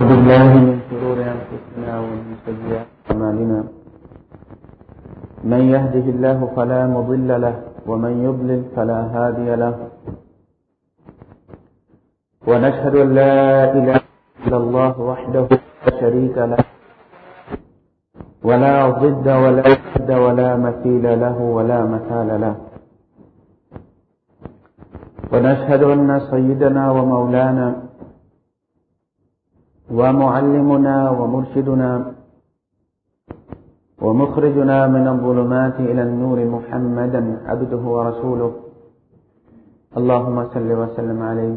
بالله من شرور أنفسنا ومن سيئات أعمالنا. من يهده الله فلا مضل له، ومن يضلل فلا هادي له. ونشهد أن لا إله إلا الله وحده لا شريك له. ولا ضد ولا ضد ولا مثيل له ولا مثال له. ونشهد أن سيدنا ومولانا ومعلمنا ومرشدنا ومخرجنا من الظلمات إلى النور محمدا عبده ورسوله. اللهم صل وسلم عليه.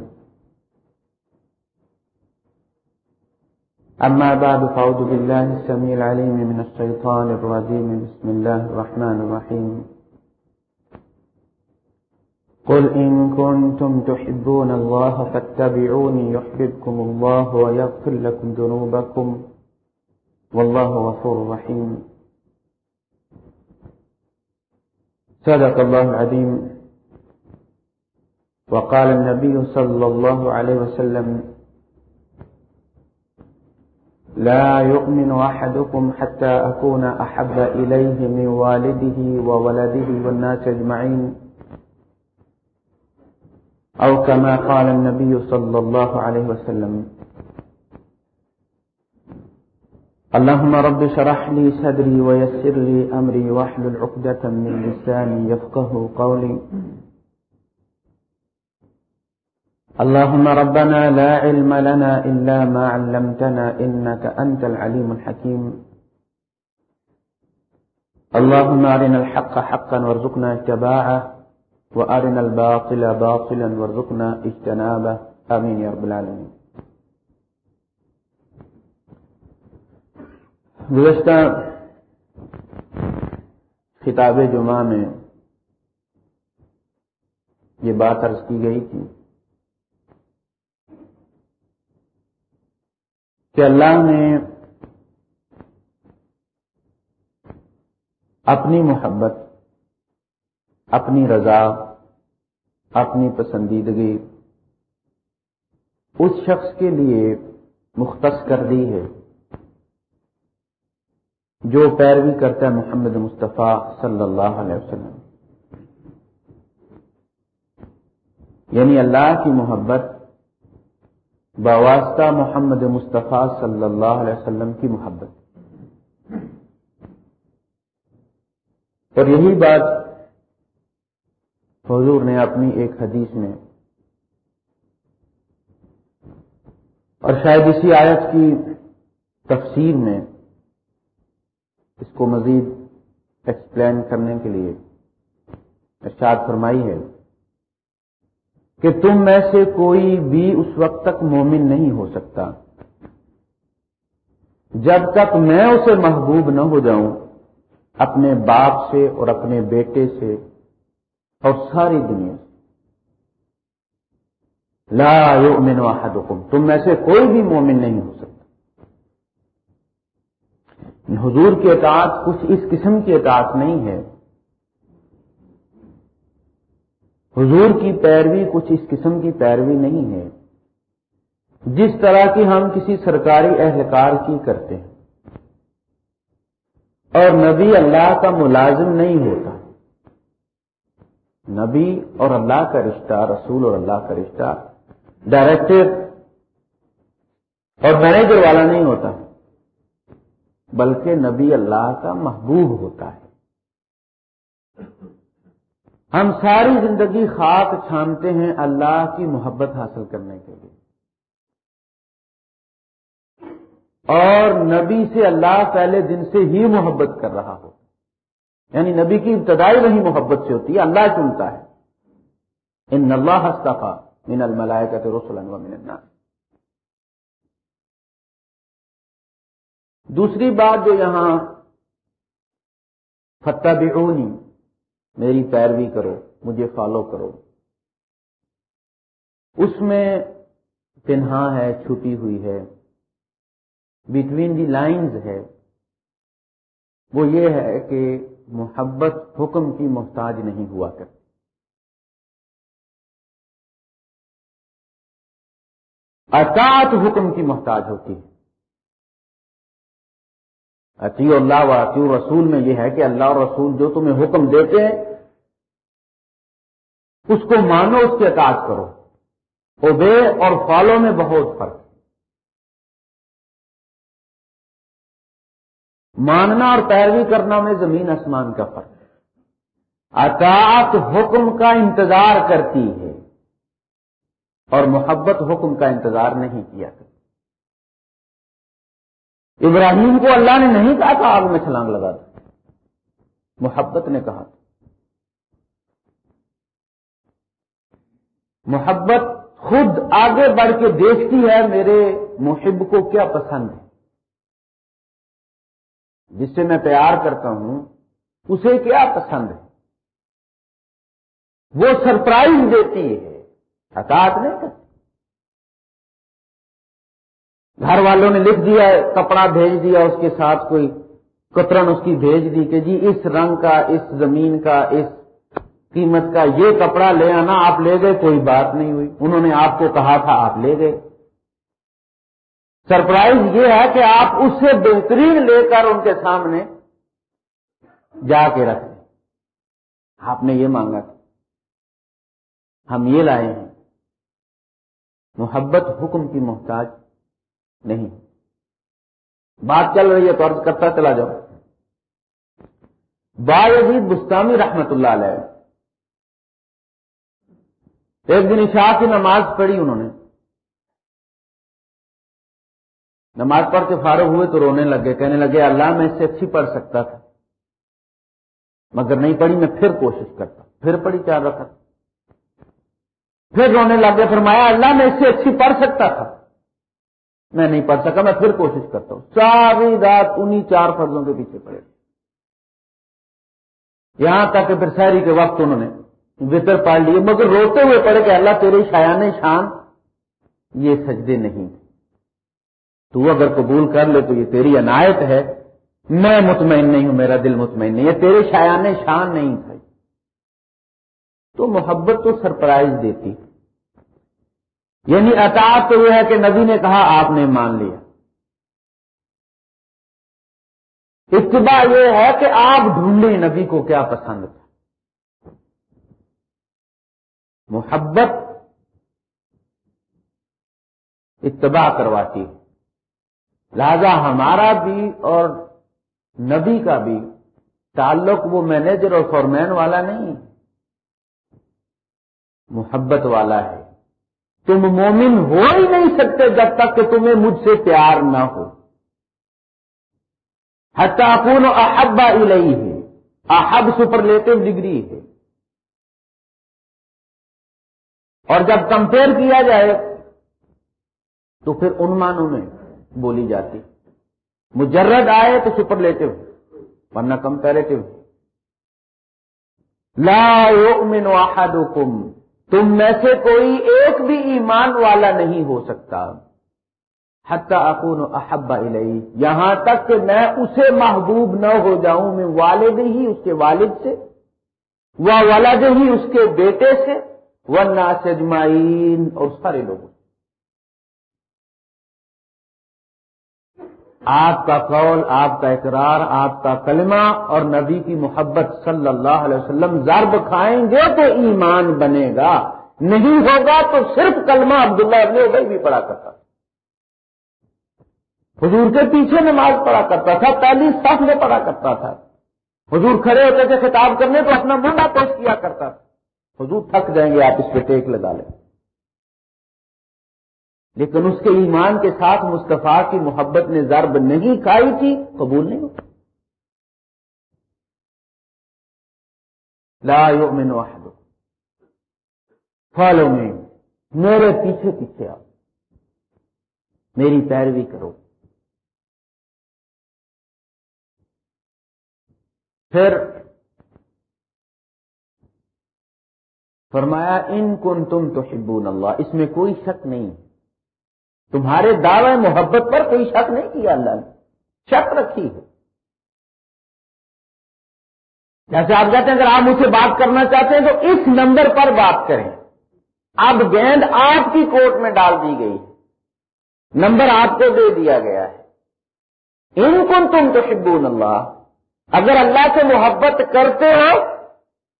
أما بعد، فأعوذ بالله السميع العليم من الشيطان الرجيم. بسم الله الرحمن الرحيم. قل إن كنتم تحبون الله فاتبعوني يحببكم الله ويغفر لكم ذنوبكم. والله غفور رحيم. صدق الله العظيم. وقال النبي صلى الله عليه وسلم لا يؤمن أحدكم حتى أكون أحب إليه من والده وولده والناس أجمعين. أو كما قال النبي صلى الله عليه وسلم. اللهم رب شرح لي صدري ويسر لي أمري واحلل عقدة من لساني يفقه قولي. اللهم ربنا لا علم لنا إلا ما علمتنا إنك أنت العليم الحكيم. اللهم أرنا الحق حقا وارزقنا اتباعه. وأرنا الباطل باطلا وارزقنا اجتنابه. آمين يا رب العالمين. گزشتہ خطاب جمعہ میں یہ بات عرض کی گئی تھی کہ اللہ نے اپنی محبت، اپنی رضا اپنی پسندیدگی اس شخص کے لیے مختص کر دی ہے جو پیروی کرتا ہے محمد مصطفیٰ صلی اللہ علیہ وسلم۔ یعنی اللہ کی محبت بواسطہ محمد مصطفیٰ صلی اللہ علیہ وسلم کی محبت۔ اور یہی بات حضور نے اپنی ایک حدیث میں اور شاید اسی آیت کی تفسیر میں اس کو مزید ایکسپلین کرنے کے لیے ارشاد فرمائی ہے کہ تم میں سے کوئی بھی اس وقت تک مومن نہیں ہو سکتا۔ جب تک میں اسے محبوب نہ ہو جاؤں، اپنے باپ سے اور اپنے بیٹے سے اور ساری دنیا سے۔ لا یؤمن احدکم، تم میں سے کوئی بھی مومن نہیں ہو سکتا۔ حضور کی اطاعت کچھ اس قسم کی اطاعت نہیں ہے۔ حضور کی پیروی کچھ اس قسم کی پیروی نہیں ہے۔ جس طرح کی ہم کسی سرکاری اہلکار کی کرتے ہیں۔ اور نبی اللہ کا ملازم نہیں ہوتا۔ نبی اور اللہ کا رشتہ، رسول اور اللہ کا رشتہ ڈائریکٹر اور مینیجر والا نہیں ہوتا، بلکہ نبی اللہ کا محبوب ہوتا ہے۔ ہم ساری زندگی خاک چھانتے ہیں اللہ کی محبت حاصل کرنے کے لیے۔ اور نبی سے اللہ پہلے دن سے ہی محبت کر رہا ہو۔ یعنی نبی کی ابتدائی وہی محبت سے ہوتی ہے، اللہ چنتا ہے۔ ان اللہ ہستفا من الملائے کا رسول من الناس۔ دوسری بات جو یہاں فتح بعونی میری پیروی کرو، مجھے فالو کرو۔ اس میں پنہا ہے، چھپی ہوئی ہے۔ بٹوین دی لائنز ہے۔ وہ یہ ہے کہ محبت حکم کی محتاج نہیں ہوا کرتی۔ اطاعت حکم کی محتاج ہوتی ہے۔ عطی اللہ و عطی رسول میں یہ ہے کہ اللہ اور رسول جو تمہیں حکم دیتے ہیں، اس کو مانو، اس کے اطاعت کرو۔ اوبے اور فالو میں بہت فرق۔ ماننا اور پیروی کرنا میں زمین آسمان کا فرق اطاعت حکم کا انتظار کرتی ہے اور محبت حکم کا انتظار نہیں کیا کرتی۔ ابراہیم کو اللہ نے نہیں کہا تھا آگ میں چھلانگ لگا دو۔ محبت نے کہا تھا۔ محبت خود آگے بڑھ کے دیکھتی ہے میرے محب کو کیا پسند ہے؟ جس سے میں پیار کرتا ہوں، اسے کیا پسند ہے؟ وہ سرپرائز دیتی ہے حکات نہیں کرتی۔ گھر والوں نے لکھ دیا، کپڑا بھیج دیا، اس کے ساتھ کوئی کترن اس کی بھیج دی کہ جی اس رنگ کا، اس زمین کا، اس قیمت کا یہ کپڑا لے آنا، آپ لے گئے، کوئی بات نہیں ہوئی۔ انہوں نے آپ کو کہا تھا، آپ لے گئے۔ سرپرائز یہ ہے کہ آپ اس سے بہترین لے کر ان کے سامنے جا کے رکھ دیں۔ آپ نے یہ مانگا تھا۔ ہم یہ لائے ہیں۔ محبت حکم کی محتاج نہیں۔ بات چل رہی ہے تو عرض کرتا چلا جاؤ۔ با بستانی رحمت اللہ علیہ۔ ایک دن عشاء کی نماز پڑھی انہوں نے۔ نماز پڑھ کے فارغ ہوئے تو رونے لگے کہنے لگے، اللہ میں اس سے اچھی پڑھ سکتا تھا۔ مگر نہیں پڑھی، میں پھر کوشش کرتا پھر پڑھی، چار رکھا پھر رونے لگے فرمایا، اللہ میں اس سے اچھی پڑھ سکتا تھا۔ میں نہیں پڑھ سکا، میں پھر کوشش کرتا ہوں۔ ساری رات انہی چار فرضوں کے پیچھے پڑے۔ یہاں تک کہ پھر شہری کے وقت انہوں نے وطر پڑھ لیے، مگر روتے ہوئے پڑے کہ اللہ تیرے شایان شان، یہ سجدے نہیں تو اگر قبول کر لے تو یہ تیری عنایت ہے۔ میں مطمئن نہیں ہوں، میرا دل مطمئن نہیں ہے، تیرے شایان شان نہیں تھا تو محبت تو سرپرائز دیتی۔ یعنی اطاعت تو یہ ہے کہ نبی نے کہا آپ نے مان لیا۔ اتباع یہ ہے کہ آپ ڈھونڈیں نبی کو کیا پسند تھا۔ محبت اتباع کرواتی۔ ہے لہذا ہمارا بھی اور نبی کا بھی تعلق وہ مینیجر اور فورمین والا نہیں، محبت والا ہے۔ تم مومن ہو ہی نہیں سکتے جب تک کہ تمہیں مجھ سے پیار نہ ہو۔ حتاقون احبا الہی ہے احب سپرلیٹو ڈگری ہے۔ اور جب کمپیئر کیا جائے تو پھر ان مانوں میں بولی جاتی۔ مجرد آئے تو سپرلیٹو ورنہ کمپیریٹو لا یؤمن احدکم، تم میں سے کوئی ایک بھی ایمان والا نہیں ہو سکتا۔ حتی اکون احبا الی یہاں تک کہ میں اسے محبوب نہ ہو جاؤں، میں والد ہی اس کے والد سے وہ والد ہی اس کے بیٹے سے وہ ناسجمائین اور سارے لوگوں آپ کا قول، آپ کا اقرار، آپ کا کلمہ اور نبی کی محبت صلی اللہ علیہ وسلم ضرب کھائیں گے تو ایمان بنے گا۔ نہیں ہوگا تو صرف کلمہ عبداللہ ابن ابئی بھی پڑھا کرتا۔ تھا حضور کے پیچھے نماز پڑھا کرتا تھا، پہلی صف میں پڑھا کرتا تھا۔ حضور کھڑے ہوتے تھے خطاب کرنے تو اپنا منڈا پیش کیا کرتا تھا۔ حضور تھک جائیں گے، آپ اس پہ ٹیک لگا لیں۔ لیکن اس کے ایمان کے ساتھ مصطفیٰ کی محبت نے ضرب نہیں کھائی تھی، قبول نہیں ہوتا لا یؤمن واحد فالو میں، میرے پیچھے پیچھے آؤ۔ میری پیروی کرو۔ پھر فرمایا، ان کن تم تو شبون اللہ۔ اس میں کوئی شک نہیں۔ تمہارے دعوے محبت پر کوئی شک نہیں کیا اللہ نے؟ شک رکھی ہے۔ جیسے آپ کہتے ہیں اگر آپ مجھ سے بات کرنا چاہتے ہیں تو اس نمبر پر بات کریں۔ اب گیند آپ کی کوٹ میں ڈال دی گئی نمبر آپ کو دے دیا گیا ہے۔ ان کن تم تو شبون اللہ۔ اگر اللہ سے محبت کرتے ہو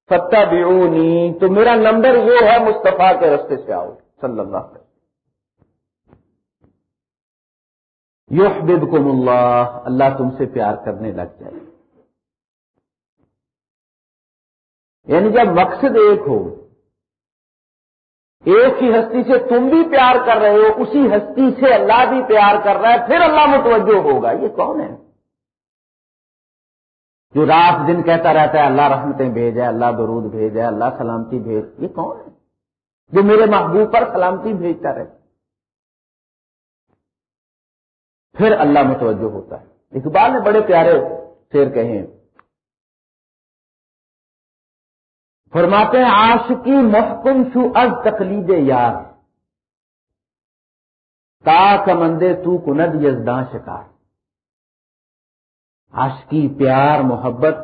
فتح بیونی تو میرا نمبر یہ ہے مصطفیٰ کے رستے سے آؤ، صلی اللہ علیہ یحببکم اللہ اللہ تم سے پیار کرنے لگ جائے۔ یعنی جب مقصد ایک ہو، ایک ہی ہستی سے تم بھی پیار کر رہے ہو، اسی ہستی سے اللہ بھی پیار کر رہا ہے، پھر اللہ متوجہ ہوگا۔ یہ کون ہے؟ جو رات دن کہتا رہتا ہے، اللہ رحمتیں بھیجے اللہ درود بھیجے اللہ سلامتی بھیج، یہ کون ہے؟ جو میرے محبوب پر سلامتی بھیجتا رہتا پھر اللہ متوجہ ہوتا ہے۔ اقبال نے بڑے پیارے شیر کہے ہیں۔ فرماتے ہیں، عاشقی محکم شو از تقلید یار۔ تا کمندے تو کند یزداں شکار۔ عاشقی پیار، محبت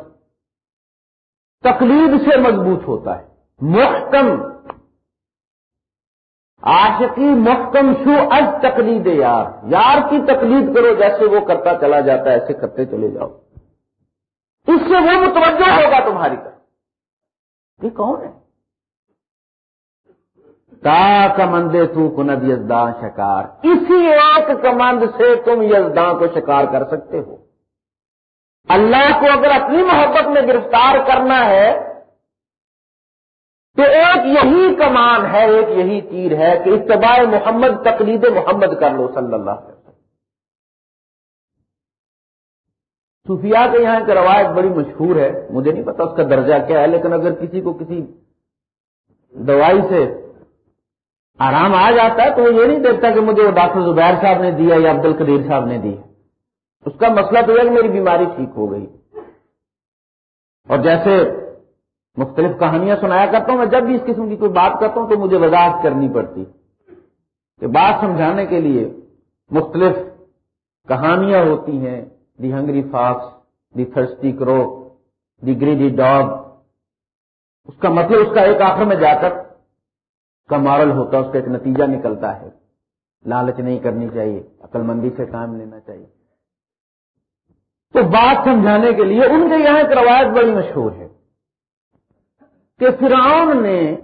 تقلید سے مضبوط ہوتا ہے۔ محکم عاشقی محکم شو از تقلید یار۔ یار کی تقلید کرو جیسے وہ کرتا چلا جاتا ہے، ایسے کرتے چلے جاؤ۔ اس سے وہ متوجہ ہوگا تمہاری طرف۔ یہ کون ہے؟ تا کمندے تو کند یزداں شکار۔ اسی ایک کمند سے تم یزداں کو شکار کر سکتے ہو۔ اللہ کو اگر اپنی محبت میں گرفتار کرنا ہے تو ایک یہی کمان ہے، ایک یہی تیر ہے کہ اتباع محمد، تقلید محمد کر لو صلی اللہ علیہ وسلم۔ صوفیاء کے یہاں ایک روایت بڑی مشہور ہے، مجھے نہیں پتا اس کا درجہ کیا ہے، لیکن اگر کسی کو کسی دوائی سے آرام آ جاتا ہے تو وہ یہ نہیں دیکھتا کہ مجھے وہ ڈاکٹر زبیر صاحب نے دیا یا عبد القدیر صاحب نے دی اس کا مسئلہ تو یہ کہ میری بیماری ٹھیک ہو گئی۔ اور جیسے مختلف کہانیاں سنایا کرتا ہوں، میں جب بھی اس قسم کی کوئی بات کرتا ہوں تو مجھے وضاحت کرنی پڑتی۔ کہ بات سمجھانے کے لیے مختلف کہانیاں ہوتی ہیں، the hungry fox, the thirsty crow the greedy dog. اس کا مطلب اس کا ایک آخر میں جا کر کا مارل ہوتا ہے اس کا ایک نتیجہ نکلتا ہے۔ لالچ نہیں کرنی چاہیے عقل مندی سے کام لینا چاہیے۔ تو بات سمجھانے کے لیے ان کے یہاں ایک روایت بڑی مشہور ہے۔ کہ فرعون نے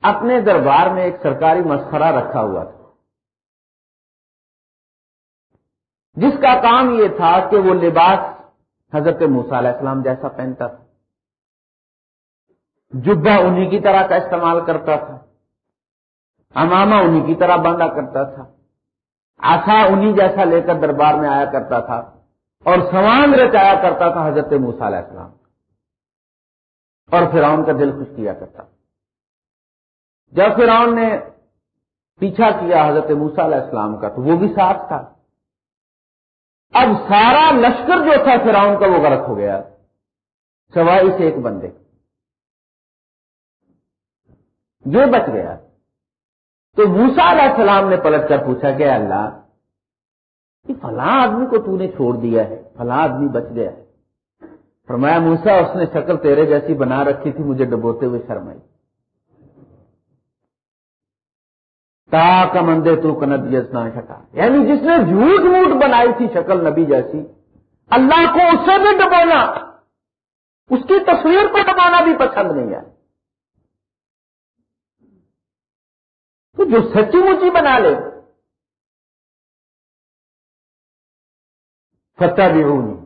اپنے دربار میں ایک سرکاری مسخرہ رکھا ہوا تھا۔ جس کا کام یہ تھا کہ وہ لباس حضرت موسا علیہ السلام جیسا پہنتا تھا۔ جبا انہی کی طرح کا استعمال کرتا تھا۔ اماما انہی کی طرح باندھا کرتا تھا۔ آسا انہی جیسا لے کر دربار میں آیا کرتا تھا۔ اور سوان رچایا کرتا تھا حضرت موسا علیہ السلام۔ اور فرعون کا دل خوش کیا کرتا۔ جب فرعون نے پیچھا کیا حضرت موسا علیہ السلام کا، تو وہ بھی ساتھ تھا۔ اب سارا لشکر جو تھا فراؤن کا، وہ غرق ہو گیا۔ سوائے سے ایک بندے۔ یہ بچ گیا۔ تو موسا علیہ السلام نے پلٹ کر پوچھا کہ اللہ کہ فلاں آدمی کو تو نے چھوڑ دیا ہے؟ فلاں آدمی بچ گیا ہے۔ فرمایا موسا اس نے شکل تیرے جیسی بنا رکھی تھی، مجھے ڈبوتے ہوئے شرمائی۔ تا کمندے تو کند یزنا شکا۔ یعنی جس نے جھوٹ موٹ بنائی تھی شکل نبی جیسی، اللہ کو اس سے بھی ڈبونا، اس کی تصویر کو ڈبانا بھی پسند نہیں ہے تو جو سچی مچی بنا لے۔ فتح بھی ہونی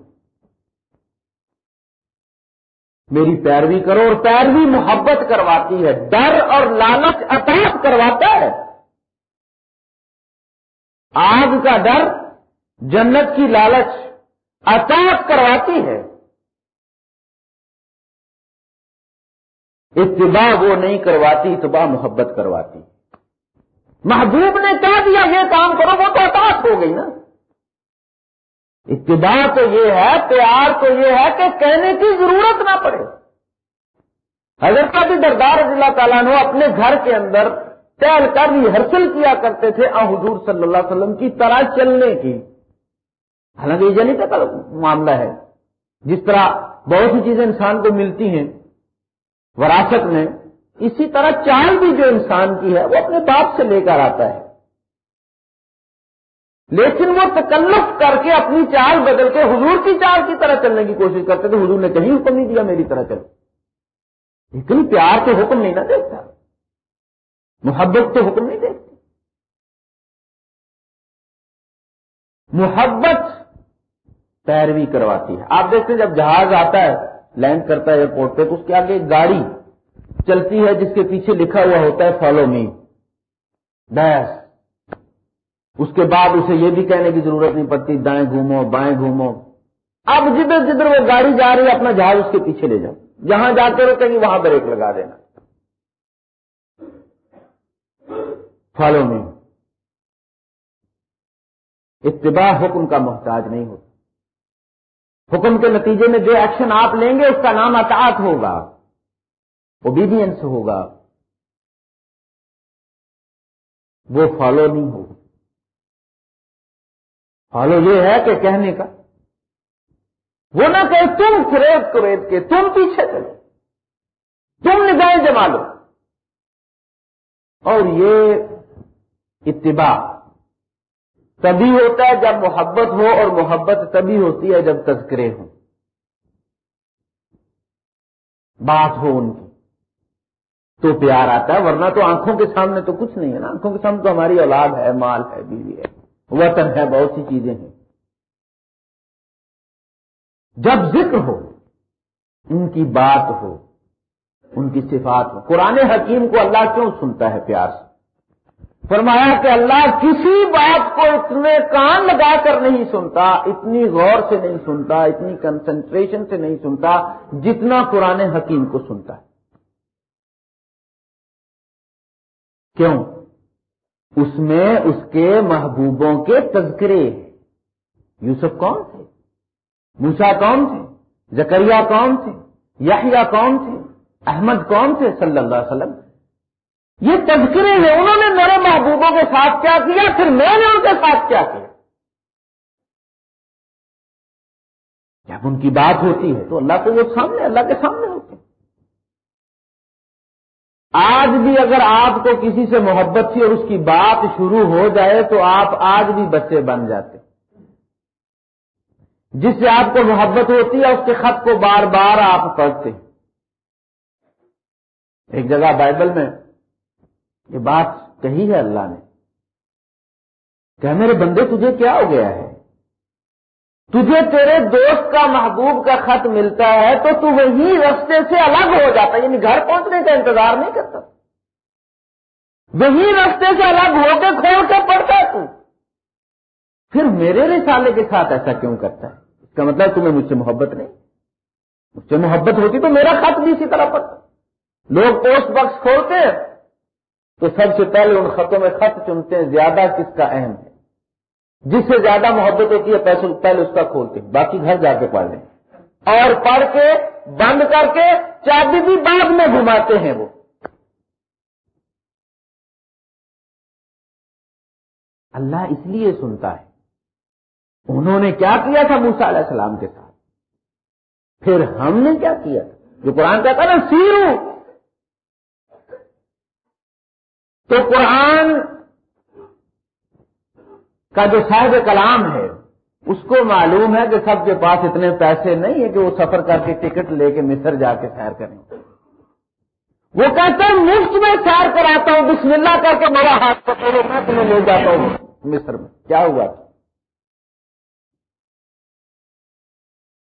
میری پیروی کرو اور پیروی محبت کرواتی ہے۔ ڈر اور لالچ اطاعت کرواتا ہے۔ آگ کا ڈر، جنت کی لالچ اطاعت کرواتی ہے۔ اتباع وہ نہیں کرواتی، اتباع محبت کرواتی۔ محبوب نے کہہ دیا، یہ کام کرو، وہ تو اطاعت ہو گئی نا۔ اتباع تو یہ ہے، پیار تو یہ ہے کہ کہنے کی ضرورت نہ پڑے۔ حضرت بھی دردار رضی اللہ تعالیٰ نے اپنے گھر کے اندر ٹہل کر ریہرسل کیا کرتے تھے آ حضور صلی اللہ علیہ وسلم کی طرح چلنے کی۔ حالانکہ یہ جنی کا معاملہ ہے۔ جس طرح بہت سی چیزیں انسان کو ملتی ہیں، وراثت میں، اسی طرح چال بھی جو انسان کی ہے، وہ اپنے باپ سے لے کر آتا ہے۔ لیکن وہ تکلف کر کے اپنی چال بدل کے حضور کی چال کی طرح چلنے کی کوشش کرتے تھے، حضور نے کہیں حکم نہیں دیا میری طرح چل لیکن پیار کے حکم نہیں نہ دیکھتا۔ محبت کے حکم نہیں دیکھتے محبت پیروی کرواتی ہے۔ آپ دیکھتے ہیں جب جہاز آتا ہے، لینڈ کرتا ہے ایئرپورٹ پہ، تو اس کے آگے ایک گاڑی چلتی ہے، جس کے پیچھے لکھا ہوا ہوتا ہے فالو می بس اس کے بعد اسے یہ بھی کہنے کی ضرورت نہیں پڑتی، دائیں گھومو، بائیں گھومو۔ اب جدھر جدھر وہ گاڑی جا رہی ہے، اپنا جہاز اس کے پیچھے لے جاؤ۔ جہاں جاتے رہتے کہ وہاں بریک لگا دینا۔ فالو می اتباع حکم کا محتاج نہیں ہوتا۔ حکم کے نتیجے میں جو ایکشن آپ لیں گے، اس کا نام اطاعت ہوگا۔ اوبیڈینس ہوگا۔ وہ فالو نہیں ہوگا فالو یہ ہے کہ کہنے کا وہ نہ کہ تم خرید کرید کے تم پیچھے چلو۔ تم نگاہیں جما لو۔ اور یہ اتباع تبھی ہوتا ہے جب محبت ہو اور محبت تبھی ہوتی ہے جب تذکرے ہوں۔ بات ہو ان کی۔ تو پیار آتا ہے، ورنہ تو آنکھوں کے سامنے تو کچھ نہیں ہے نا۔ آنکھوں کے سامنے تو ہماری اولاد ہے، مال ہے، بیوی ہے۔ وطن ہے، بہت سی چیزیں ہیں۔ جب ذکر ہو، ان کی بات ہو، ان کی صفات ہو۔ قرآن حکیم کو اللہ کیوں سنتا ہے پیار سے؟ فرمایا کہ اللہ کسی بات کو اتنے کان لگا کر نہیں سنتا، اتنی غور سے نہیں سنتا، اتنی کنسنٹریشن سے نہیں سنتا جتنا قرآن حکیم کو سنتا ہے۔ کیوں؟ اس میں اس کے محبوبوں کے تذکرے یوسف کون تھے؟ موسا کون تھے؟ زکریا کون تھے؟ یحییٰ کون تھے؟ احمد کون تھے؟ صلی اللہ علیہ وسلم۔ یہ تذکرے ہیں، انہوں نے میرے محبوبوں کے ساتھ کیا کیا، پھر میں نے ان کے ساتھ کیا کیا۔ جب ان کی بات ہوتی ہے تو اللہ کو وہ سامنے، اللہ کے سامنے ہوتے ہیں۔ آج بھی اگر آپ کو کسی سے محبت تھی اور اس کی بات شروع ہو جائے تو آپ آج بھی بچے بن جاتے جس سے آپ کو محبت ہوتی ہے، اس کے خط کو بار بار آپ پڑھتے ایک جگہ بائبل میں یہ بات کہی ہے اللہ نے کہ میرے بندے، تجھے کیا ہو گیا ہے؟ تجھے تیرے دوست کا محبوب کا خط ملتا ہے تو تو وہی رستے سے الگ ہو جاتا یعنی گھر پہنچنے کا انتظار نہیں کرتا۔ وہی رستے سے الگ ہو کے کھول کے پڑتا ہے تو۔ پھر میرے رسالے کے ساتھ ایسا کیوں کرتا ہے؟ اس کا مطلب تمہیں مجھ سے محبت نہیں۔ مجھ سے محبت ہوتی تو میرا خط بھی اسی طرح پڑتا لوگ پوسٹ باکس کھولتے ہیں تو سب سے پہلے ان خطوں میں خط چنتے ہیں، زیادہ کس کا اہم ہے؟ جس سے زیادہ محبت ہوتی ہے پیسے پہلے اس کا کھولتے ہیں باقی گھر جا کے پڑھ لیں۔ اور پڑھ کے بند کر کے چابی بھی بعد میں گھماتے ہیں وہ۔ اللہ اس لیے سنتا ہے۔ انہوں نے کیا کیا تھا موسا علیہ السلام کے ساتھ؟ پھر ہم نے کیا کیا تھا؟ جو قرآن کہتا نا، سیرو۔ تو قرآن کا جو صاحب کلام ہے، اس کو معلوم ہے کہ سب کے پاس اتنے پیسے نہیں ہے کہ وہ سفر کر کے ٹکٹ لے کے مصر جا کے سیر کریں۔ وہ کہتے ہیں مفت میں سیر کراتا ہوں، بسم اللہ کر کے میرا ہاتھ پکڑو، میں تمہیں لے جاتا ہوں۔ مصر میں۔ کیا ہوا؟ تھا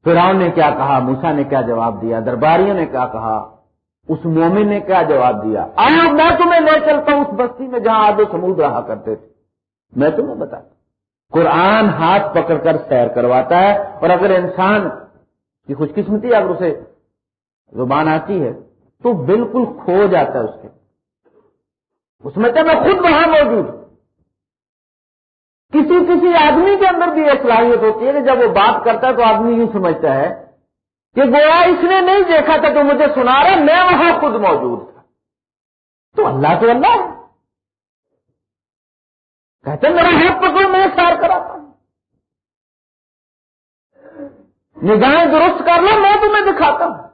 فرعون نے کیا کہا؟ موسا نے کیا جواب دیا؟ درباریوں نے کیا کہا؟ اس مومن نے کیا جواب دیا؟ آیا، میں تمہیں لے چلتا ہوں، اس بستی میں جہاں آدھو سمود رہا کرتے تھے۔ میں تمہیں بتاتا قرآن ہاتھ پکڑ کر سیر کرواتا ہے اور اگر انسان کی خوش قسمتی اگر اسے زبان آتی ہے، تو بالکل کھو جاتا ہے اس کے۔ اس میں تو میں خود وہاں موجود کسی کسی آدمی کے اندر بھی یہ صلاحیت ہوتی ہے کہ جب وہ بات کرتا ہے تو آدمی یوں سمجھتا ہے کہ گویا اس نے نہیں دیکھا تھا کہ مجھے سنا رہا میں وہاں خود موجود تھا۔ تو اللہ تو اللہ ہے۔ کہتے میرا ہاتھ پکڑو میں سار کراتا ہوں نگاہیں درست کر لو، میں تمہیں دکھاتا ہوں۔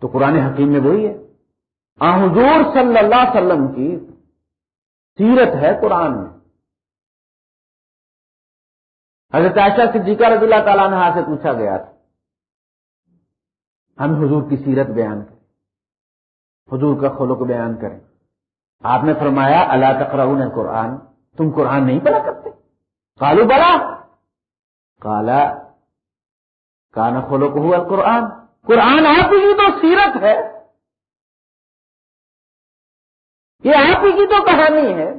تو قرآن حکیم میں وہی ہے۔ حضور صلی اللہ علیہ وسلم کی سیرت ہے قرآن میں۔ حضرت عائشہ صدیقہ رضی اللہ تعالیٰ نے سے پوچھا گیا تھا۔ ہم حضور کی سیرت بیان کریں۔ حضور کا خلق بیان کریں۔ آپ نے فرمایا اللہ تقرؤ قرآن تم قرآن نہیں پڑھا کرتے۔ کالو بڑا کالا کانا کھولو کو ہوا قرآن قرآن آپ ہی تو سیرت ہے۔ یہ آپ ہی کی تو کہانی ہے۔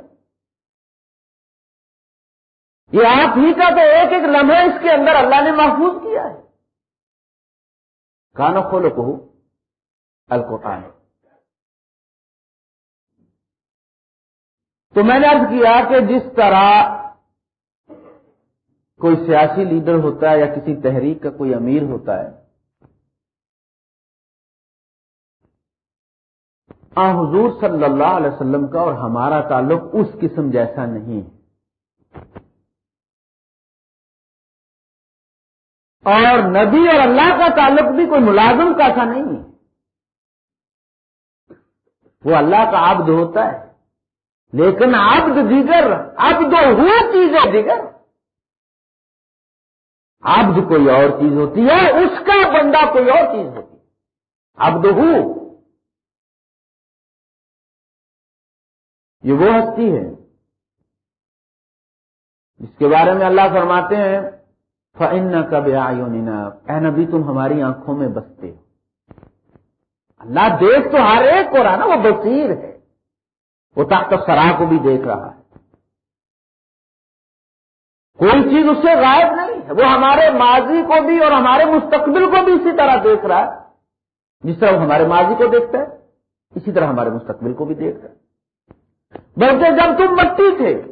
یہ آپ ہی کا تو ایک ایک لمحہ اس کے اندر اللہ نے محفوظ کیا ہے۔ کانو کھولو کو القرآن. تو میں نے ارد کیا کہ جس طرح کوئی سیاسی لیڈر ہوتا ہے یا کسی تحریک کا کوئی امیر ہوتا ہے، آ، حضور صلی اللہ علیہ وسلم کا اور ہمارا تعلق اس قسم جیسا نہیں ہے۔ اور نبی اور اللہ کا تعلق بھی کوئی ملازم کا سا نہیں ہے۔ وہ اللہ کا عبد ہوتا ہے۔ لیکن عبد دیگر، عبد ہوا چیز ہے دیگر۔ عبد کوئی اور چیز ہوتی ہے، اس کا بندہ کوئی اور چیز ہوتی ہے۔ عبد ہو۔ یہ وہ ہستی ہے۔ جس کے بارے میں اللہ فرماتے ہیں فن کا بے اے نبی، تم ہماری آنکھوں میں بستے ہو۔ اللہ دیکھ تو ہر ایک کو رہا نا، وہ بصیر ہے۔ وہ طاقت سرا کو بھی دیکھ رہا ہے۔ کوئی چیز اس سے غائب نہیں ہے۔ وہ ہمارے ماضی کو بھی اور ہمارے مستقبل کو بھی اسی طرح دیکھ رہا ہے۔ جس طرح وہ ہمارے ماضی کو دیکھتا ہے، اسی طرح ہمارے مستقبل کو بھی دیکھ رہا ہے۔ بلکہ جب تم مٹی تھے،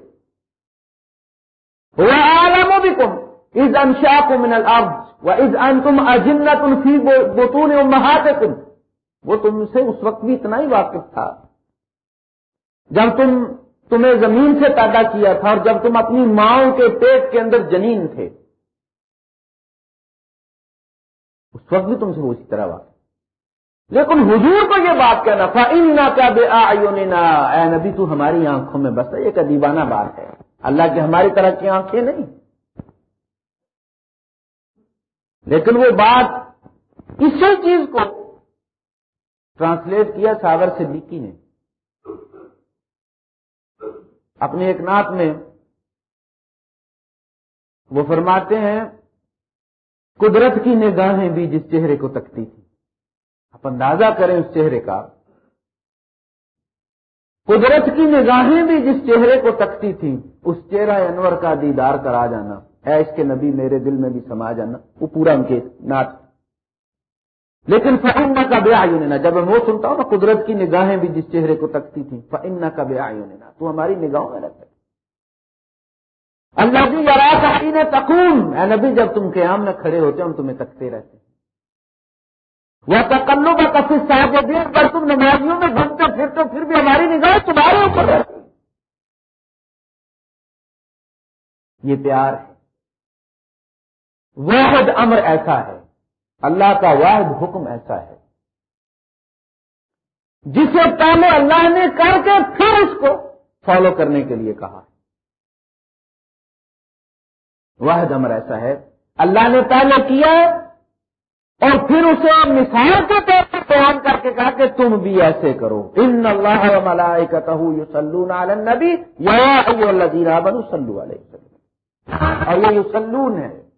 وہ عالموں بھی کم از انشا کو منل اب از ان تم اجنت الفی بتون تم وہ تم سے اس وقت بھی اتنا ہی واقف تھا۔ جب تم تمہیں زمین سے پیدا کیا تھا اور جب تم اپنی ماؤں کے پیٹ کے اندر جنین تھے۔ اس وقت بھی تم سے وہ اسی طرح واقف لیکن حضور کو یہ بات کہنا تھا ان نہ کیا بے اے نبی، تو ہماری آنکھوں میں بس ایک ادیبانہ بات ہے۔ اللہ کی ہماری طرح کی آنکھیں نہیں۔ لیکن وہ بات اسی چیز کو ٹرانسلیٹ کیا ساگر صدیقی نے۔ اپنے ایک نعت میں وہ فرماتے ہیں، قدرت کی نگاہیں بھی جس چہرے کو تکتی تھی۔ آپ اندازہ کریں اس چہرے کا۔ قدرت کی نگاہیں بھی جس چہرے کو تکتی تھی، اس چہرہ انور کا دیدار کرا جانا۔ اے اس کے نبی، میرے دل میں بھی سما جانا۔ وہ پورا ان کے نعت لیکن فن کا بے آئین جب میں وہ سنتا ہوں نا قدرت کی نگاہیں بھی جس چہرے کو تکتی تھی فن کا بے آئین تو ہماری نگاہوں میں رہتا اللہ جی یار تکون اے نبی، جب تم قیام میں کھڑے ہوتے، ہم تمہیں تکتے رہتے۔ وہ تکلو کا کفی صاحب دیر پر تم نمازیوں میں گھومتے پھرتے، پھر بھی ہماری نگاہ تمہارے اوپر رہتی۔ یہ پیار ہے۔ واحد امر ایسا ہے اللہ کا واحد حکم ایسا ہے۔ جسے پہلے اللہ نے کر کے پھر اس کو فالو کرنے کے لیے کہا۔ واحد امر ایسا ہے۔ اللہ نے پہلے کیا اور پھر اسے مثال کے طور پر بیان کر کے کہا کہ تم بھی ایسے کرو۔ ان اللہ یو سلو نبی یا بنو سلو علیہ اور یہ یوسلون ہے۔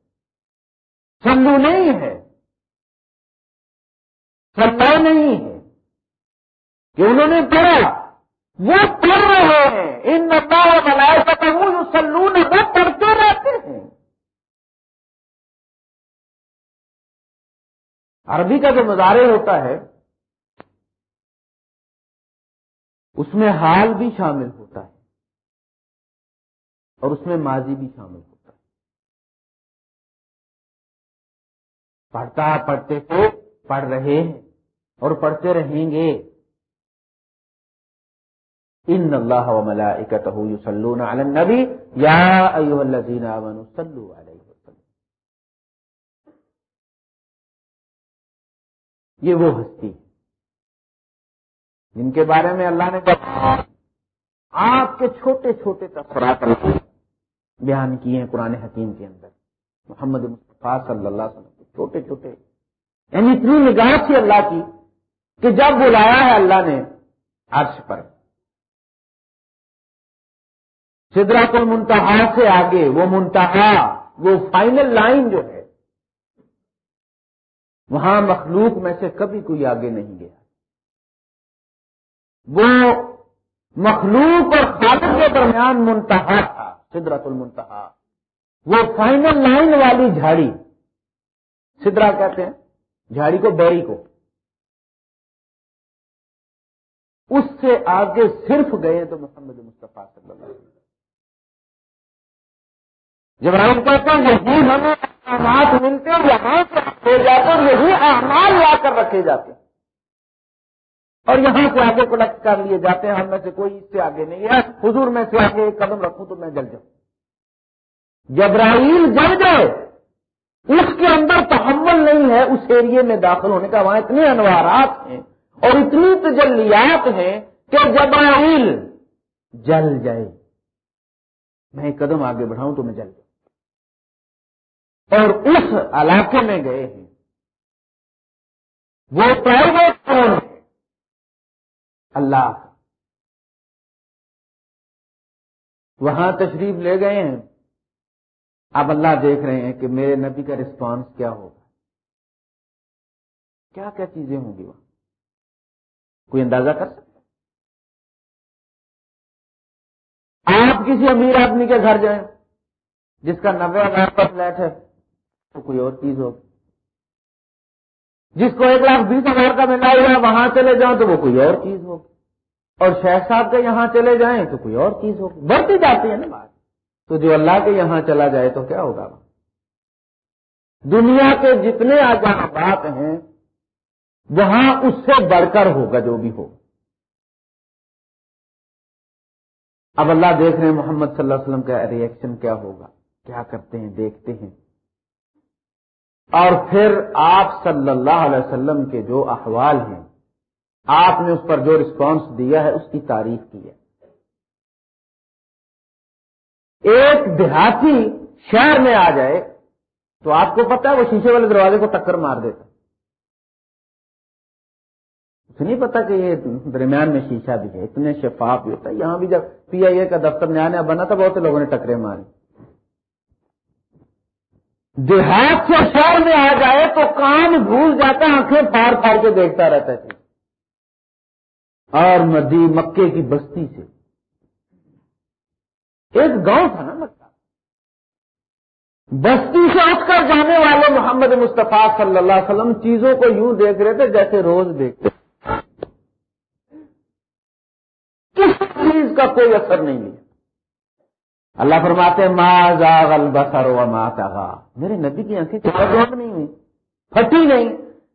سلو نہیں ہے۔ سلا نہیں ہے کہ انہوں نے پڑھا۔ وہ پڑھ رہے ہیں۔ ان نتا ملائے کا جو سلون وہ پڑھتے رہتے ہیں۔ عربی کا جو مظاہرے ہوتا ہے، اس میں حال بھی شامل ہوتا ہے اور اس میں ماضی بھی شامل ہوتا ہے۔ پڑھتا پڑھتے تو پڑھ رہے ہیں اور پڑھتے رہیں گے۔ ان اللہ و یصلون علی النبی۔ یا ایها الذین آمنوا صلوا علیہ وسلم۔ یہ وہ ہستی جن کے بارے میں اللہ نے کہا آپ کے چھوٹے چھوٹے تفرات بیان کیے ہیں قرآن حکیم کے اندر۔ محمد مصطفیٰ صلی اللہ علیہ وسلم چھوٹے چھوٹے یعنی اتنی نگاہ تھی اللہ کی کہ جب بلایا ہے اللہ نے عرش پر۔ سدرا کو منتہا سے آگے، وہ منتہا، وہ فائنل لائن جو ہے، وہاں مخلوق میں سے کبھی کوئی آگے نہیں گیا۔ وہ مخلوق اور خالق کے درمیان منتہا تھا سدرت المنتہا وہ فائنل لائن والی جھاڑی سدرا کہتے ہیں۔ جھاڑی کو، بیری کو۔ اس سے آگے صرف گئے تو محمد مصطفیٰ صلی اللہ علیہ وسلم۔ جب رام کہتے ہیں یہی ہمیں احمد ملتے ہیں، یہاں سے جاتے ہیں، یہی احمد لا کر رکھے جاتے ہیں۔ اور یہاں سے آگے کلیکٹ کر لیے جاتے ہیں، ہم میں سے کوئی اس سے آگے نہیں ہے۔ حضور میں سے آگے ایک قدم رکھوں تو میں جل جاؤں۔ جبرائیل جل جائے اس کے اندر تحمل نہیں ہے، اس ایریے میں داخل ہونے کا، وہاں اتنے انوارات ہیں اور اتنی تجلیات ہیں کہ جبرائیل جل جائے۔ میں ایک قدم آگے بڑھاؤں تو میں جل جاؤں۔ اور اس علاقے میں گئے ہیں۔ وہ پرائیویٹ کون ہے اللہ۔ وہاں تشریف لے گئے ہیں۔ اب اللہ دیکھ رہے ہیں کہ میرے نبی کا رسپانس کیا ہوگا؟ کیا کیا چیزیں ہوں گی وہاں؟ کوئی اندازہ کر سکتے آپ کسی امیر آدمی کے گھر جائیں، جس کا نبے ہزار کا فلیٹ ہے، تو کوئی اور چیز ہوگی۔ جس کو ایک لاکھ بیس ہزار کا ملا ہوا وہاں چلے جاؤں تو وہ کوئی اور چیز ہوگی۔ اور شیخ صاحب کے یہاں چلے جائیں تو کوئی اور چیز ہوگی۔ بڑھتی جاتی ہے نا بات۔ تو جو اللہ کے یہاں چلا جائے تو کیا ہوگا؟ دنیا کے جتنے بات ہیں، وہاں اس سے بڑھ کر ہوگا جو بھی ہو۔ اب اللہ دیکھ رہے ہیں محمد صلی اللہ علیہ وسلم کا ریئیکشن کیا ہوگا؟ کیا کرتے ہیں؟ دیکھتے ہیں۔ اور پھر آپ صلی اللہ علیہ وسلم کے جو احوال ہیں، آپ نے اس پر جو رسپانس دیا ہے، اس کی تعریف کی ہے۔ ایک دیہاتی شہر میں آ جائے تو آپ کو پتا ہے وہ شیشے والے دروازے کو ٹکر مار دیتا اسے نہیں پتا کہ یہ درمیان میں شیشہ بھی ہے، اتنے شفاف بھی ہوتا ہے۔ یہاں بھی جب پی آئی اے کا دفتر نیا نیا بنا تھا، بہت سے لوگوں نے ٹکرے ماری دیہات سے شہر میں آ جائے تو کام بھول جاتا، آنکھیں پھاڑ پھاڑ کے دیکھتا رہتا ہے۔ اور مدی مکے کی بستی سے ایک گاؤں تھا نا مکہ۔ بستی سے اٹھ کر جانے والے محمد مصطفیٰ صلی اللہ علیہ وسلم چیزوں کو یوں دیکھ رہے تھے جیسے روز دیکھتے۔ کس چیز کا کوئی اثر نہیں لیا۔ اللہ فرماتے ما زاغ البصر وما طغى میرے نبی کی آنکھیں چوٹ نہیں ہوئی، پھٹی نہیں۔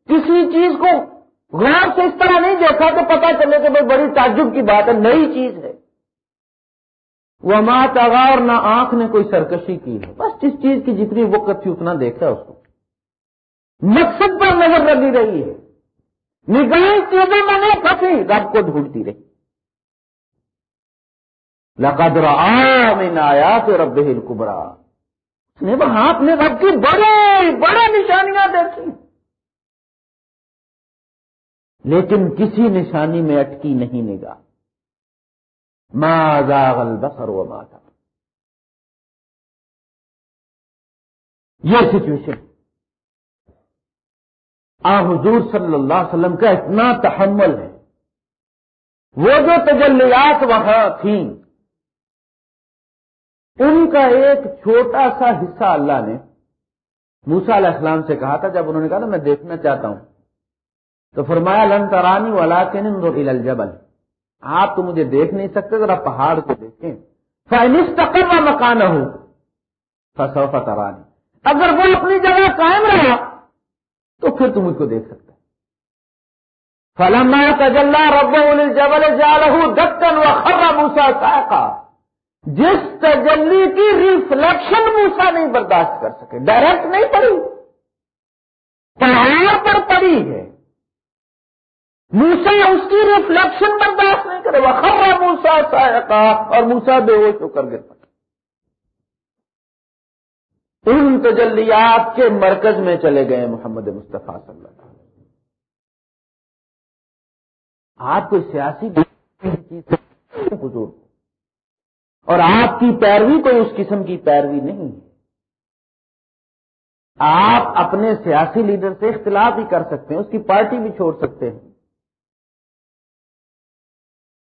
کسی چیز کو غور سے اس طرح نہیں دیکھا تو پتا چلے کہ بھائی بڑی تعجب کی بات ہے، نئی چیز ہے۔ وہ مات اور نہ آنکھ نے کوئی سرکشی کی ہے بس جس چیز کی جتنی وقت تھی اتنا دیکھا اس کو۔ مقصد پر نظر لگی رہی ہے۔ نگاہ چیزوں میں نہیں پھنسی رب کو ڈھونڈتی رہی۔ لقدر آمین آیا تو رب کبرا اس نے وہاں اپنے رب کی بڑے بڑے نشانیاں دیکھی۔ لیکن کسی نشانی میں اٹکی نہیں نگاہ۔ ما زاغ البصر وما تھا یہ سچویشن آ، حضور صلی اللہ علیہ وسلم کا اتنا تحمل ہے۔ وہ جو تجلیات وہاں تھیں، ان کا ایک چھوٹا سا حصہ اللہ نے موسا علیہ السلام سے کہا تھا، جب انہوں نے کہا نا، میں دیکھنا چاہتا ہوں۔ تو فرمایا، لن ترانی والا کے الجبل۔ آپ تو مجھے دیکھ نہیں سکتے، ذرا پہاڑ کو دیکھیں۔ فائنس تقرر مکان ہو فسو اگر وہ اپنی جگہ قائم رہا، تو پھر تم مجھ کو دیکھ سکتے فلما تجلّہ رب جبل جالہ دکن و خرا موسا جس تجلی کی ریفلیکشن موسا نہیں برداشت کر سکے، ڈائریکٹ نہیں پڑی پہاڑ پر پڑی ہے۔ موسا اس کی ریفلیکشن برداشت نہیں کرے وہ خبر موسا سا اور موسا بے ہوش ہو کر گرتا ان تجلیات کے مرکز میں چلے گئے محمد مصطفیٰ صلی اللہ علیہ وسلم. آپ کوئی سیاسی حضور. اور آپ کی پیروی کوئی اس قسم کی پیروی نہیں. ہے آپ اپنے سیاسی لیڈر سے اختلاف بھی کر سکتے ہیں، اس کی پارٹی بھی چھوڑ سکتے ہیں.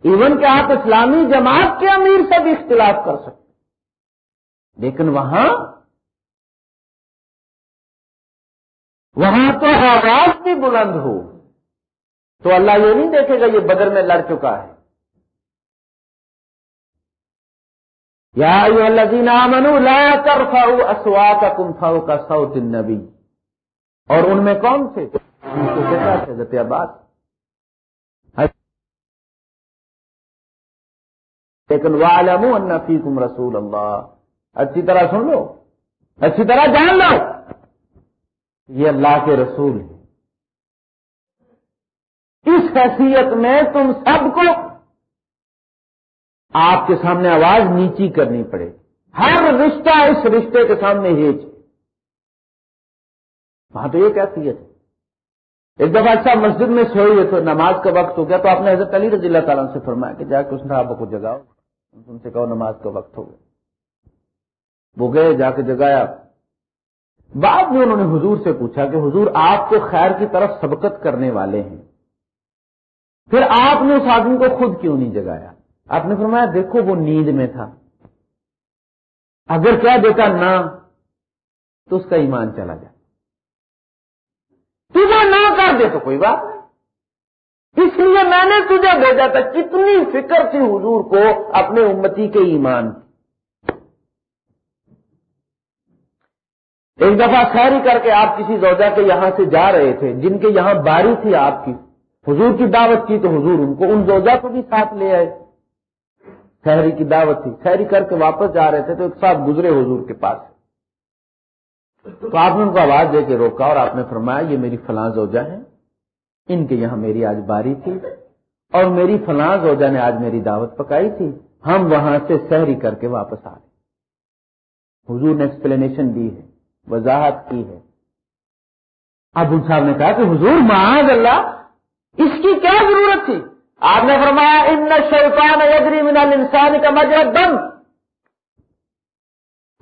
ایون کہ آپ اسلامی جماعت کے امیر سے بھی اختلاف کر سکتے لیکن وہاں وہاں تو آواز بھی بلند ہو۔ تو اللہ یہ نہیں دیکھے گا یہ بدر میں لڑ چکا ہے۔ یا منو لا کر فاؤ اسوا کا کم فاؤ کا سعود نبی اور ان میں کون سے؟ حضرت آباد لیکن والم النفی کم رسول اللہ اچھی طرح سن لو۔ اچھی طرح جان لو۔ یہ اللہ کے رسول ہیں۔ اس حیثیت میں تم سب کو آپ کے سامنے آواز نیچی کرنی پڑے۔ ہر رشتہ اس رشتے کے سامنے ہیج وہاں تو یہ کیفیت ہے۔ ایک دفعہ اچھا مسجد میں سوئے ہوئے تو نماز کا وقت ہو گیا تو آپ نے حضرت علی رضی اللہ تعالیٰ سے فرمایا کہ جا کے اس نے کو جگاؤ۔ ان سے کہو نماز کا وقت ہو گیا۔ وہ گئے، جا کے جگایا۔ بعد میں انہوں نے حضور سے پوچھا کہ حضور، آپ کو خیر کی طرف سبقت کرنے والے ہیں۔ پھر آپ نے اس آدمی کو خود کیوں نہیں جگایا؟ آپ نے فرمایا، دیکھو وہ نیند میں تھا۔ اگر کیا دیتا نہ، تو اس کا ایمان چلا جائے تجھے نہ کر دے تو کوئی بات نہیں۔ اس لیے میں نے تجھے بھیجا تھا، کتنی فکر تھی حضور کو اپنے امتی کے ایمان کی۔ ایک دفعہ خیری کر کے آپ کسی روزہ کے یہاں سے جا رہے تھے، جن کے یہاں باری تھی آپ کی۔ حضور کی دعوت کی تو حضور ان کو، ان روزہ کو بھی ساتھ لے آئے۔ خیری کی دعوت تھی۔ خیری کر کے واپس جا رہے تھے تو ایک ساتھ گزرے حضور کے پاس۔ تو آپ نے ان کو آواز دے کے روکا اور آپ نے فرمایا، یہ میری فلاں زوجہ ہے ان کے یہاں میری آج باری تھی اور میری فلاں زوجہ نے آج میری دعوت پکائی تھی۔ ہم وہاں سے سحری کر کے واپس آ گئے۔ حضور نے ایکسپلینیشن دی ہے، وضاحت کی ہے۔ ابو صاحب نے کہا کہ حضور، معاذ اللہ، اس کی کیا ضرورت تھی؟ آپ نے فرمایا، ان شیطان یجری من الانسان کا مجرد دم۔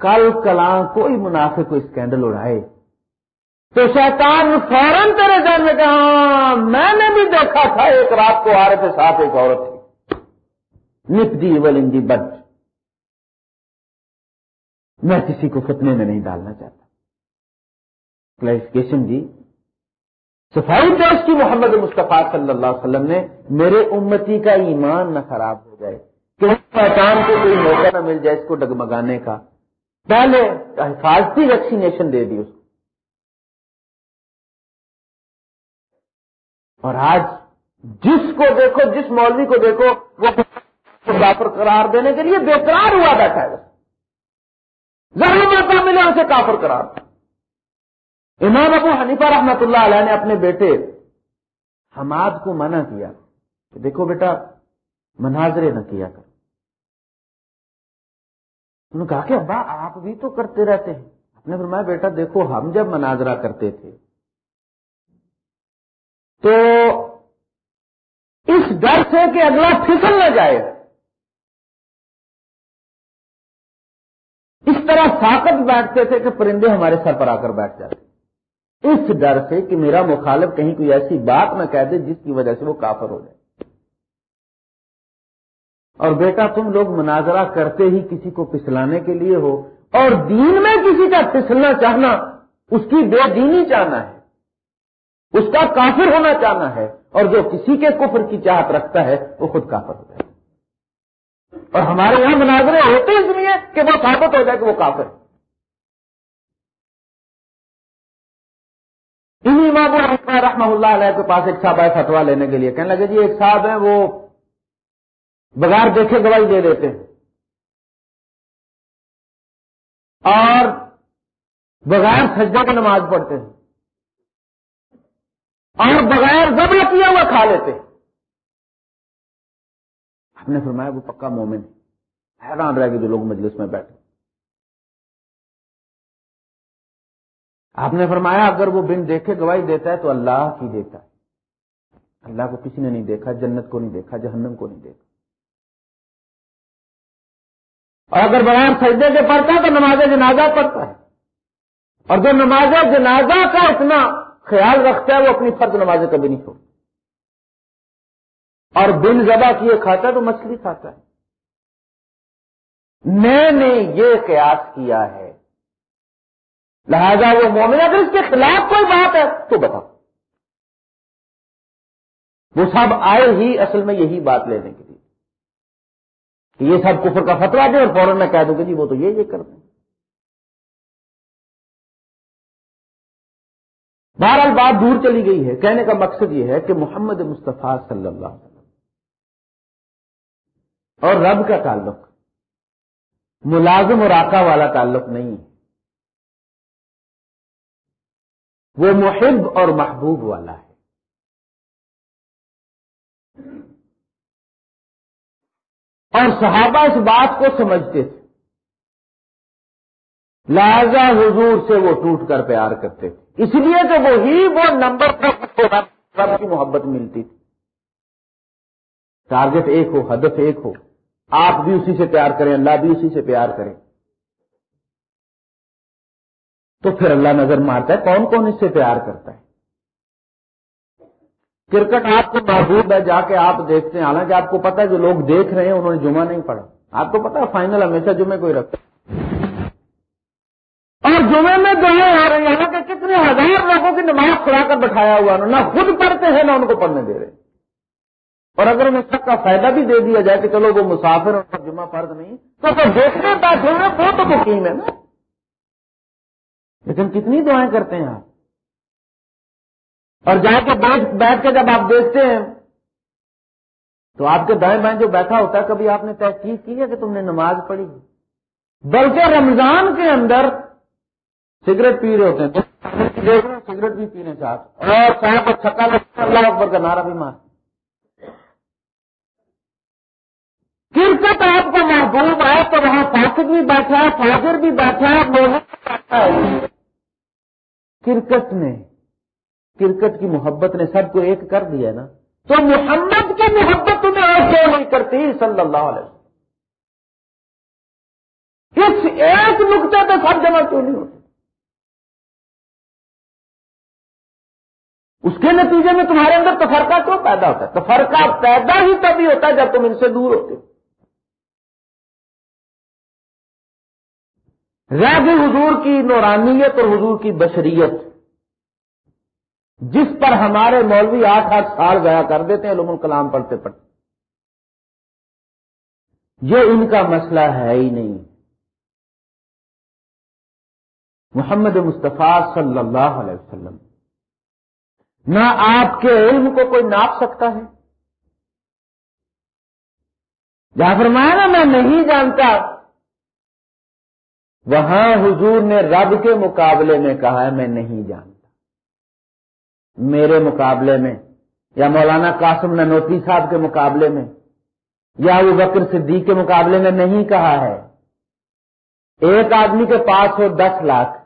کل کلاں کوئی منافع کو اسکینڈل اڑائے۔ تو شیطان فوراً تیرے ذہن میں کہا، میں نے بھی دیکھا تھا ایک رات کو آ رہے تھے ساتھ ایک عورت تھی۔ نپ دی ول ان دی بٹ میں کسی کو فتنے میں نہیں ڈالنا چاہتا۔ کلیریفکیشن دی۔ صفائی تو کی محمد مصطفیٰ صلی اللہ علیہ وسلم نے۔ میرے امتی کا ایمان نہ خراب ہو جائے۔ کہ پہچان کو کوئی موقع نہ مل جائے اس کو ڈگمگانے کا۔ پہلے حفاظتی ویکسینیشن دے دی اس کو۔ اور آج جس کو دیکھو، جس مولوی کو دیکھو، وہ کافر قرار دینے کے لیے بےقرار ہوا بیٹھا ہے ذرا موقع ملے اسے کافر قرار۔ امام ابو حنیفہ رحمت اللہ علیہ نے اپنے بیٹے حماد کو منع کیا کہ دیکھو بیٹا، مناظرے نہ کیا کر۔ انہوں نے کہا کہ ابا، آپ بھی تو کرتے رہتے ہیں۔ نے فرمایا، بیٹا دیکھو، ہم جب مناظرہ کرتے تھے تو اس ڈر سے کہ اگلا پھسل نہ جائے۔ اس طرح ساکت بیٹھتے تھے کہ پرندے ہمارے سر پر آ کر بیٹھ جاتے۔ اس ڈر سے کہ میرا مخالف کہیں کوئی ایسی بات نہ کہہ دے جس کی وجہ سے وہ کافر ہو جائے۔ اور بیٹا، تم لوگ مناظرہ کرتے ہی کسی کو پسلانے کے لیے ہو۔ اور دین میں کسی کا پسلنا چاہنا، اس کی بے دینی چاہنا ہے۔ اس کا کافر ہونا چاہنا ہے اور جو کسی کے کفر کی چاہت رکھتا ہے وہ خود کافر ہو جائے اور ہمارے یہاں مناظرے ہوتے اس لیے کہ وہ ثابت ہو جائے کہ وہ کافر ہے۔ انہیں بابو رحمہ اللہ علیہ کے پاس ایک صاحب آئے فتوا لینے کے لیے، کہنے لگے جی ایک صاحب ہیں، وہ بغیر دیکھے گواہی دے دیتے ہیں۔ اور بغیر سجدہ کو نماز پڑھتے ہیں۔ اور بغیر ضبط کیا ہوا کھا لیتے۔ ہم نے فرمایا وہ پکا مومن حیران رہ گئے جو لوگ مجلس میں بیٹھے۔ آپ نے فرمایا اگر وہ بن دیکھے، گواہی دیتا ہے تو اللہ کی دیتا ہے۔ اللہ کو کسی نے نہیں دیکھا، جنت کو نہیں دیکھا، جہنم کو نہیں دیکھا۔ اور اگر بغیر سجدے کے پڑھتا ہے تو نماز جنازہ پڑھتا ہے۔ اور جو نماز جنازہ کا اتنا خیال رکھتا ہے وہ اپنی فرض نمازیں کبھی نہیں چھوڑتا۔ اور بن زبا کیے کھاتا ہے تو مچھلی کھاتا ہے۔ میں نے یہ قیاس کیا ہے۔ لہذا وہ مومن اگر اس کے خلاف کوئی بات ہے تو بتاؤ۔ وہ سب آئے ہی اصل میں یہی بات لینے کے لیے۔ کہ یہ سب کفر کا فتوا دے اور فوراً میں کہہ دوں کہ جی وہ تو یہ یہ کرتے ہیں۔ بہرحال بات دور چلی گئی ہے۔ کہنے کا مقصد یہ ہے کہ محمد مصطفیٰ صلی اللہ علیہ وسلم اور رب کا تعلق، ملازم اور آقا والا تعلق نہیں۔ ہے وہ محب اور محبوب والا ہے۔ اور صحابہ اس بات کو سمجھتے تھے۔ لہذا حضور سے وہ ٹوٹ کر پیار کرتے تھے۔ اس لیے کہ وہی وہ نمبر رب کی محبت ملتی تھی۔ ٹارگٹ ایک ہو، ہدف ایک ہو۔ آپ بھی اسی سے پیار کریں، اللہ بھی اسی سے پیار کریں۔ تو پھر اللہ نظر مارتا ہے، کون کون اس سے پیار کرتا ہے؟ کرکٹ آپ کو محبوب ہے، جا کے آپ دیکھتے ہیں۔ حالانکہ آپ کو پتا ہے، جو لوگ دیکھ رہے ہیں، انہوں نے جمعہ نہیں پڑھا۔ آپ کو پتا ہے، فائنل ہمیشہ جمعے کوئی رکھتا اور جمعے میں دعائیں آ رہی ہیں کہ کتنے ہزار لوگوں کی نماز کھڑا کر بٹھایا ہوا نہ خود پڑھتے ہیں، نہ ان کو پڑھنے دے رہے اور اگر انہیں سب کا فائدہ بھی دے دیا جائے کہ چلو وہ مسافر اور جمعہ فرض نہیں، تو پھر دیکھنے بیٹھے ہوئے وہ تو مقیم ہے نا۔ لیکن کتنی دعائیں کرتے ہیں آپ؟ اور جا کے بیٹھ بیٹھ کے جب آپ دیکھتے ہیں، تو آپ کے دائیں بائیں جو بیٹھا ہوتا ہے، کبھی آپ نے تحقیق کی ہے کہ تم نے نماز پڑھی؟ بلکہ رمضان کے اندر سگریٹ پی رہے ہوتے ہیں سگریٹ بھی پینے چاہتے اور صاحب چھکا اللہ اکبر کا نعرہ بھی مار کرکٹ آپ کا محبوب ہے تو وہاں فاسق بھی بیٹھا ہے فاضر بھی بیٹھا ہے کرکٹ نے، کرکٹ کی محبت نے سب کو ایک کر دیا نا۔ تو محمد کی محبت تمہیں اور کیوں نہیں کرتی، صلی اللہ علیہ وسلم۔ اس ایک نقطے پہ سب جمع کیوں نہیں ہوتی اس کے نتیجے میں تمہارے اندر تفرقہ کیوں پیدا ہوتا ہے؟ تفرقہ پیدا ہی تبھی ہوتا ہے جب تم ان سے دور ہوتے رہ حضور کی نورانیت اور حضور کی بشریت، جس پر ہمارے مولوی آٹھ آٹھ سال گیا کر دیتے ہیں لوگوں کلام پڑھتے پڑھتے۔ یہ ان کا مسئلہ ہے ہی نہیں۔ محمد مصطفیٰ صلی اللہ علیہ وسلم۔ نہ آپ کے علم کو کوئی ناپ سکتا ہے۔ جہاں فرمایا نا، میں نہیں جانتا۔ وہاں حضور نے رب کے مقابلے میں کہا ہے، میں نہیں جانتا۔ میرے مقابلے میں، یا مولانا قاسم ننوتی صاحب کے مقابلے میں، یا وہ بکر صدیق کے مقابلے میں نہیں کہا ہے۔ ایک آدمی کے پاس ہو دس لاکھ۔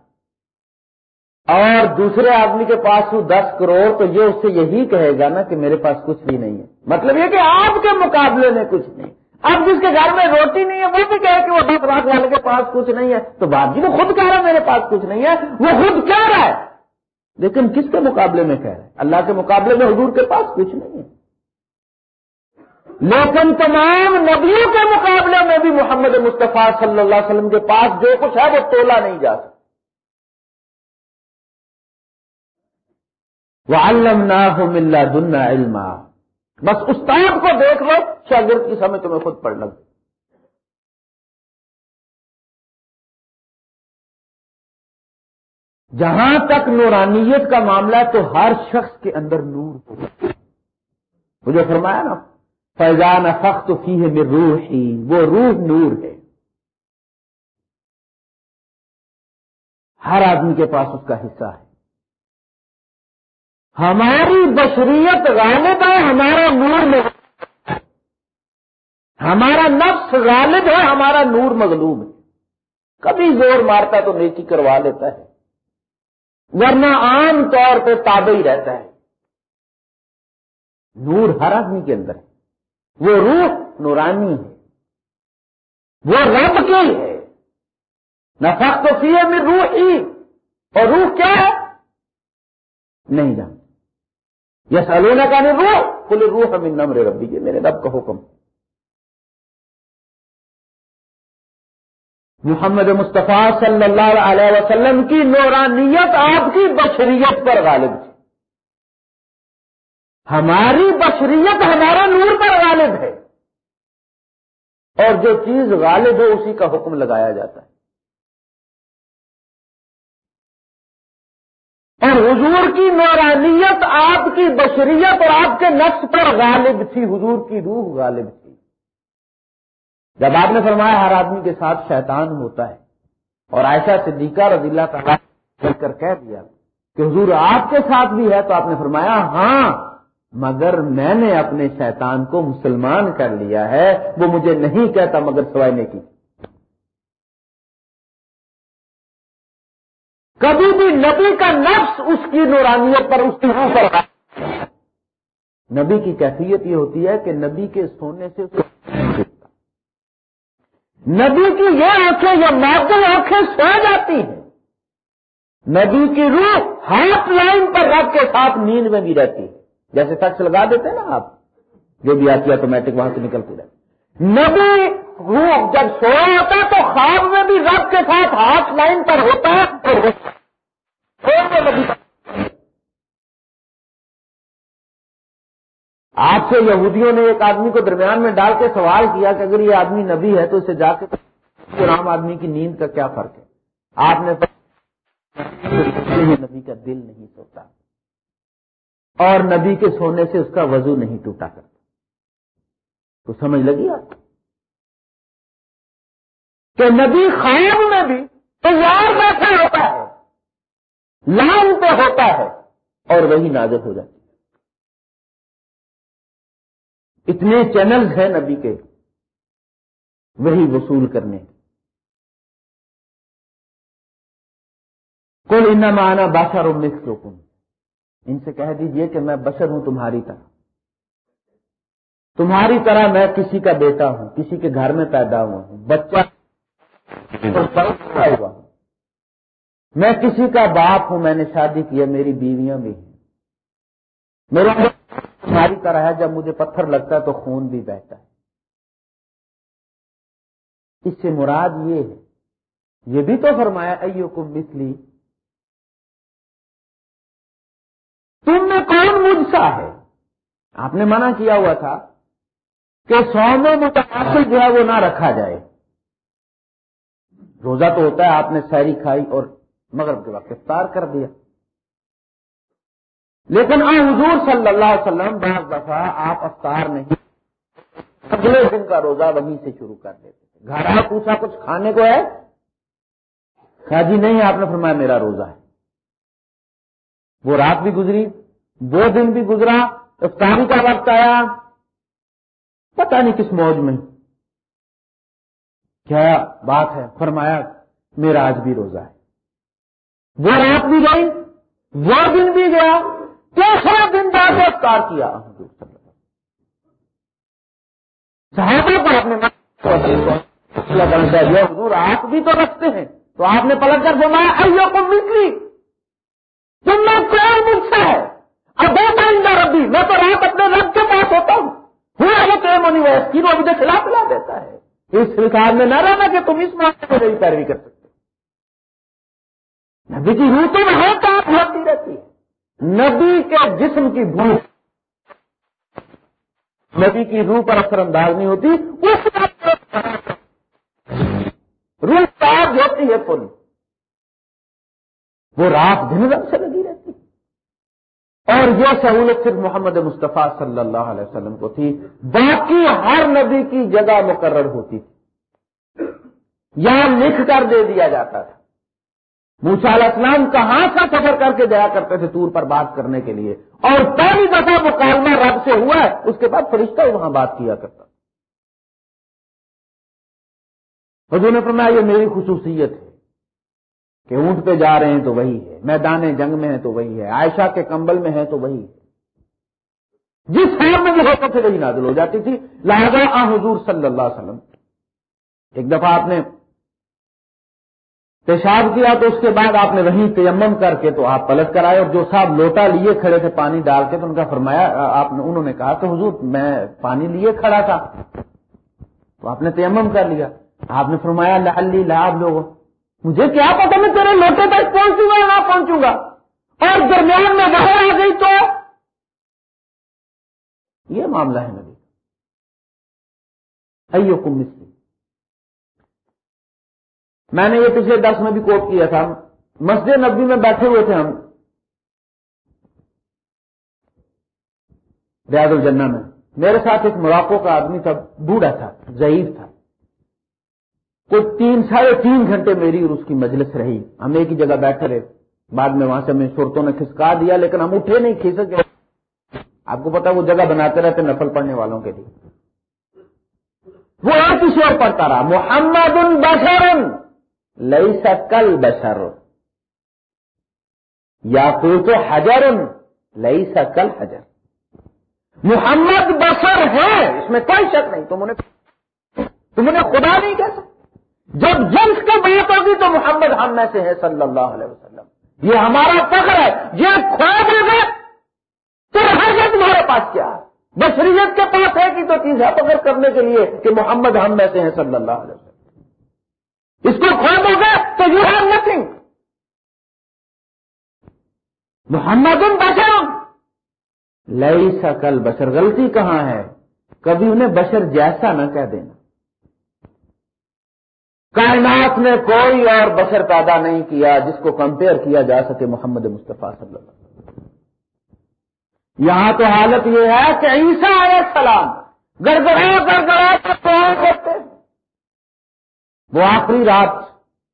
اور دوسرے آدمی کے پاس ہو دس کروڑ، تو یہ اس سے یہی کہے گا نا کہ میرے پاس کچھ بھی نہیں ہے۔ مطلب یہ کہ آپ کے مقابلے میں کچھ نہیں۔ اب جس کے گھر میں روٹی نہیں ہے، وہ بھی کہے کہ وہ دس لاکھ والے کے پاس کچھ نہیں ہے۔ تو بات جی وہ خود کہہ رہا ہے میرے پاس کچھ نہیں ہے۔ وہ خود کہہ رہا ہے۔ لیکن کس کے مقابلے میں کہہ رہے ہیں اللہ کے مقابلے میں حضور کے پاس کچھ نہیں ہے۔ لیکن تمام نبیوں کے مقابلے میں بھی محمد مصطفیٰ صلی اللہ علیہ وسلم کے پاس جو کچھ ہے، وہ تولا نہیں جا سکتا۔ وہ علم نہ ہو ملا بس استاد کو دیکھ لو شاگرد کی سمے تمہیں خود پڑھ لگ۔ جہاں تک نورانیت کا معاملہ ہے تو ہر شخص کے اندر نور ہو۔ مجھے فرمایا نا فیضان فخت فی ہے میں روح ہی وہ روح نور ہے۔ ہر آدمی کے پاس اس کا حصہ ہے۔ ہماری بشریت غالب ہے، ہمارا نور میں ہمارا نفس غالب ہے، ہمارا نور مغلوب ہے۔ کبھی زور مارتا تو نیکی کروا لیتا ہے۔ ورنہ عام طور پہ تابع ہی رہتا ہے۔ نور ہر آدمی کے اندر ہے۔ وہ روح نورانی ہے۔ وہ رب کی ہے۔ نفق تو سی ہے روح ہی اور روح کیا ہے؟ نہیں جانتے یس الونا کا نہیں روح کل روح ہمیں نمر ربی ہے میرے رب کا حکم۔ محمد مصطفیٰ صلی اللہ علیہ وسلم کی نورانیت آپ کی بشریت پر غالب تھی۔ ہماری بشریت ہمارا نور پر غالب ہے۔ اور جو چیز غالب ہو، اسی کا حکم لگایا جاتا ہے۔ اور حضور کی نورانیت آپ کی بشریت اور آپ کے نقص پر غالب تھی، حضور کی روح غالب تھی۔ جب آپ نے فرمایا ہر آدمی کے ساتھ شیطان ہوتا ہے، اور ایسا صدیقہ رضی اللہ تعالیٰ کر کہہ دیا کہ حضور آپ کے ساتھ بھی ہے، تو آپ نے فرمایا ہاں مگر میں نے اپنے شیطان کو مسلمان کر لیا ہے، وہ مجھے نہیں کہتا مگر سوائے نے کی کبھی بھی نبی کا نفس اس کی نورانیت پر اس کی روح پر نبی کی کیفیت یہ ہوتی ہے کہ نبی کے سونے سے نبی کی یہ آنکھیں یہ معدل آنکھیں سو جاتی ہیں۔ نبی کی روح ہاتھ لائن پر رب کے ساتھ نیند میں بھی رہتی ہے۔ جیسے ٹچ لگا دیتے نا آپ، جو بھی آتی آٹومیٹک وہاں سے نکلتی رہے نبی روح جب سویا ہوتا ہے تو خواب میں بھی رب کے ساتھ ہاتھ لائن پر ہوتا ہے آپ سے یہودیوں نے ایک آدمی کو درمیان میں ڈال کے سوال کیا کہ اگر یہ آدمی نبی ہے تو اسے جا کے عام آدمی کی نیند کا کیا فرق ہے۔ آپ نے نبی کا دل نہیں سوتا۔ اور نبی کے سونے سے اس کا وضو نہیں ٹوٹا کرتا۔ تو سمجھ لگی آپ؟ کہ نبی خیال میں بھی تیار بیٹھا ہوتا ہے۔ لائن پہ ہوتا ہے اور وہی نازک ہو جاتی ہے۔ اتنے چینلز ہیں نبی کے، وہی وصول کرنے۔ کوئی ان مانا بادشاہ رو مکس ان سے کہہ دیجیے کہ میں بشر ہوں تمہاری طرح۔ تمہاری طرح میں کسی کا بیٹا ہوں، کسی کے گھر میں پیدا ہوا ہوں، بچہ ہوا ہوں۔ میں کسی کا باپ ہوں، میں نے شادی کی ہے، میری بیویاں بھی ہیں۔ میرا تمہاری طرح ہے، جب مجھے پتھر لگتا ہے تو خون بھی بہتا ہے۔ اس سے مراد یہ ہے، یہ بھی تو فرمایا ایو کم مسلی تم میں کون مجھ سا ہے؟ آپ نے منع کیا ہوا تھا کہ سو میں متاثر جو ہے وہ نہ رکھا جائے۔ روزہ تو ہوتا ہے، آپ نے سیری کھائی اور مغرب کے وقت افطار کر دیا۔ لیکن آ حضور صلی اللہ علیہ وسلم بعض دفعہ آپ افطار نہیں، اگلے دن کا روزہ وہیں سے شروع کر دیتے تھے۔ گھر آ پوچھا، کچھ کھانے کو ہے؟ خا جی نہیں، آپ نے فرمایا میرا روزہ ہے۔ وہ رات بھی گزری، دو دن بھی گزرا، افطاری کا وقت آیا۔ پتہ نہیں کس موج میں۔ کیا بات ہے؟ فرمایا، میرا آج بھی روزہ ہے۔ وہ رات بھی گئی، وہ دن بھی گیا تیسرا دن جا کے افطار کیا۔ صحابہ پر اپنے حضور آپ بھی تو رکھتے ہیں۔ تو آپ نے پلٹ کر بولا ایو کو مٹری تم میں کوئی مجھ سے ہے۔ اب دو ٹائم ربی، میں تو رات اپنے رب کے پاس ہوتا ہوں۔ ہوا وہ تو منی ویس وہ مجھے کھلا پلا دیتا ہے۔ اس سرکار میں نہ رہنا کہ تم اس معاملے میں میری پیروی کر سکتے نبی کی روح تو ہے تو آپ ہوتی رہتی ہے۔ نبی کے جسم کی بھوک، نبی کی روح پر اثر انداز نہیں ہوتی، اس روح تاج ہوتی ہے پوری وہ رات دن رنگ سے لگی رہتی۔ اور یہ سہولت صرف محمد مصطفیٰ صلی اللہ علیہ وسلم کو تھی، باقی ہر نبی کی جگہ مقرر ہوتی تھی۔ یہاں لکھ کر دے دیا جاتا تھا۔ موسا علیہ السلام کہاں سا سفر کر کے جایا کرتے تھے تور پر بات کرنے کے لیے۔ اور پہلی دفعہ مکالمہ رب سے ہوا ہے، اس کے بعد فرشتہ وہاں بات کیا کرتا۔ حضور نے فرمایا، یہ میری خصوصیت ہے کہ اونٹ پہ جا رہے ہیں تو وہی ہے میدان جنگ میں ہے تو وہی ہے، عائشہ کے کمبل میں ہے تو وہی ہے۔ جس حال میں جو ہوتا تھے وہی نازل ہو جاتی تھی۔ لہذا آ حضور صلی اللہ علیہ وسلم، ایک دفعہ آپ نے پیشاب کیا تو اس کے بعد آپ نے وہیں تیمم کر کے تو آپ پلٹ کر آئے اور جو صاحب لوٹا لیے کھڑے تھے پانی ڈال کے تو ان کا فرمایا، آپ نے، انہوں نے کہا کہ حضور میں پانی لیے کھڑا تھا۔ تو آپ نے تیمم کر لیا۔ آپ نے فرمایا لالی لاب لوگ مجھے کیا پتا میں تیرے لوٹے تک پہنچوں گا وہاں پہنچوں گا؟ اور درمیان میں باہر آ گئی تو؟ یہ معاملہ ہے نبی۔ ایو کم میں نے یہ پچھلے دس میں بھی کوٹ کیا تھا۔ مسجد نبی میں بیٹھے ہوئے تھے ہم۔ ریاض الجنہ میں۔ میرے ساتھ ایک مراقوں کا آدمی تھا، بوڑھا تھا، ضعیف تھا۔ کچھ تین، ساڑھے تین گھنٹے میری اور اس کی مجلس رہی۔ ہم ایک ہی جگہ بیٹھے رہے۔ بعد میں وہاں سے ہمیں صورتوں نے کھسکا دیا، لیکن ہم اٹھے نہیں، کھسک گئے۔ آپ کو پتا وہ جگہ بناتے رہتے نفل پڑھنے والوں کے لیے۔ وہ اور کسی اور پڑھتا رہا، محمد بشر لئی سکل بشر یا تو حجر لئی سکل حجر محمد بشر ہے، اس میں کوئی شک نہیں، تم انہیں تم انہیں خدا نہیں کہہ سکتے۔ جب جنس کی بات ہوگی تو محمد ہم میں سے ہے، صلی اللہ علیہ وسلم۔ یہ ہمارا فخر ہے، یہ خواب ہے۔ تو ہر تمہارے پاس کیا ہے؟ بشریت کے پاس ہے کہ تو چیز ہے فخر کرنے کے لیے کہ محمد ہم میں سے ہیں صلی اللہ علیہ وسلم۔ اس کو خواب ہوگا تو یو ہیو نتنگ محمد ان بشر. لئی سکل بشر، غلطی کہاں ہے؟ کبھی انہیں بشر جیسا نہ کہہ دینا۔ کائنات نے کوئی اور بشر پیدا نہیں کیا جس کو کمپیئر کیا جا سکے محمد مصطفیٰ صلی اللہ علیہ وسلم۔ یہاں تو حالت یہ ہے کہ عیسیٰ علیہ السلام گڑگڑا گڑگڑا وہ آخری رات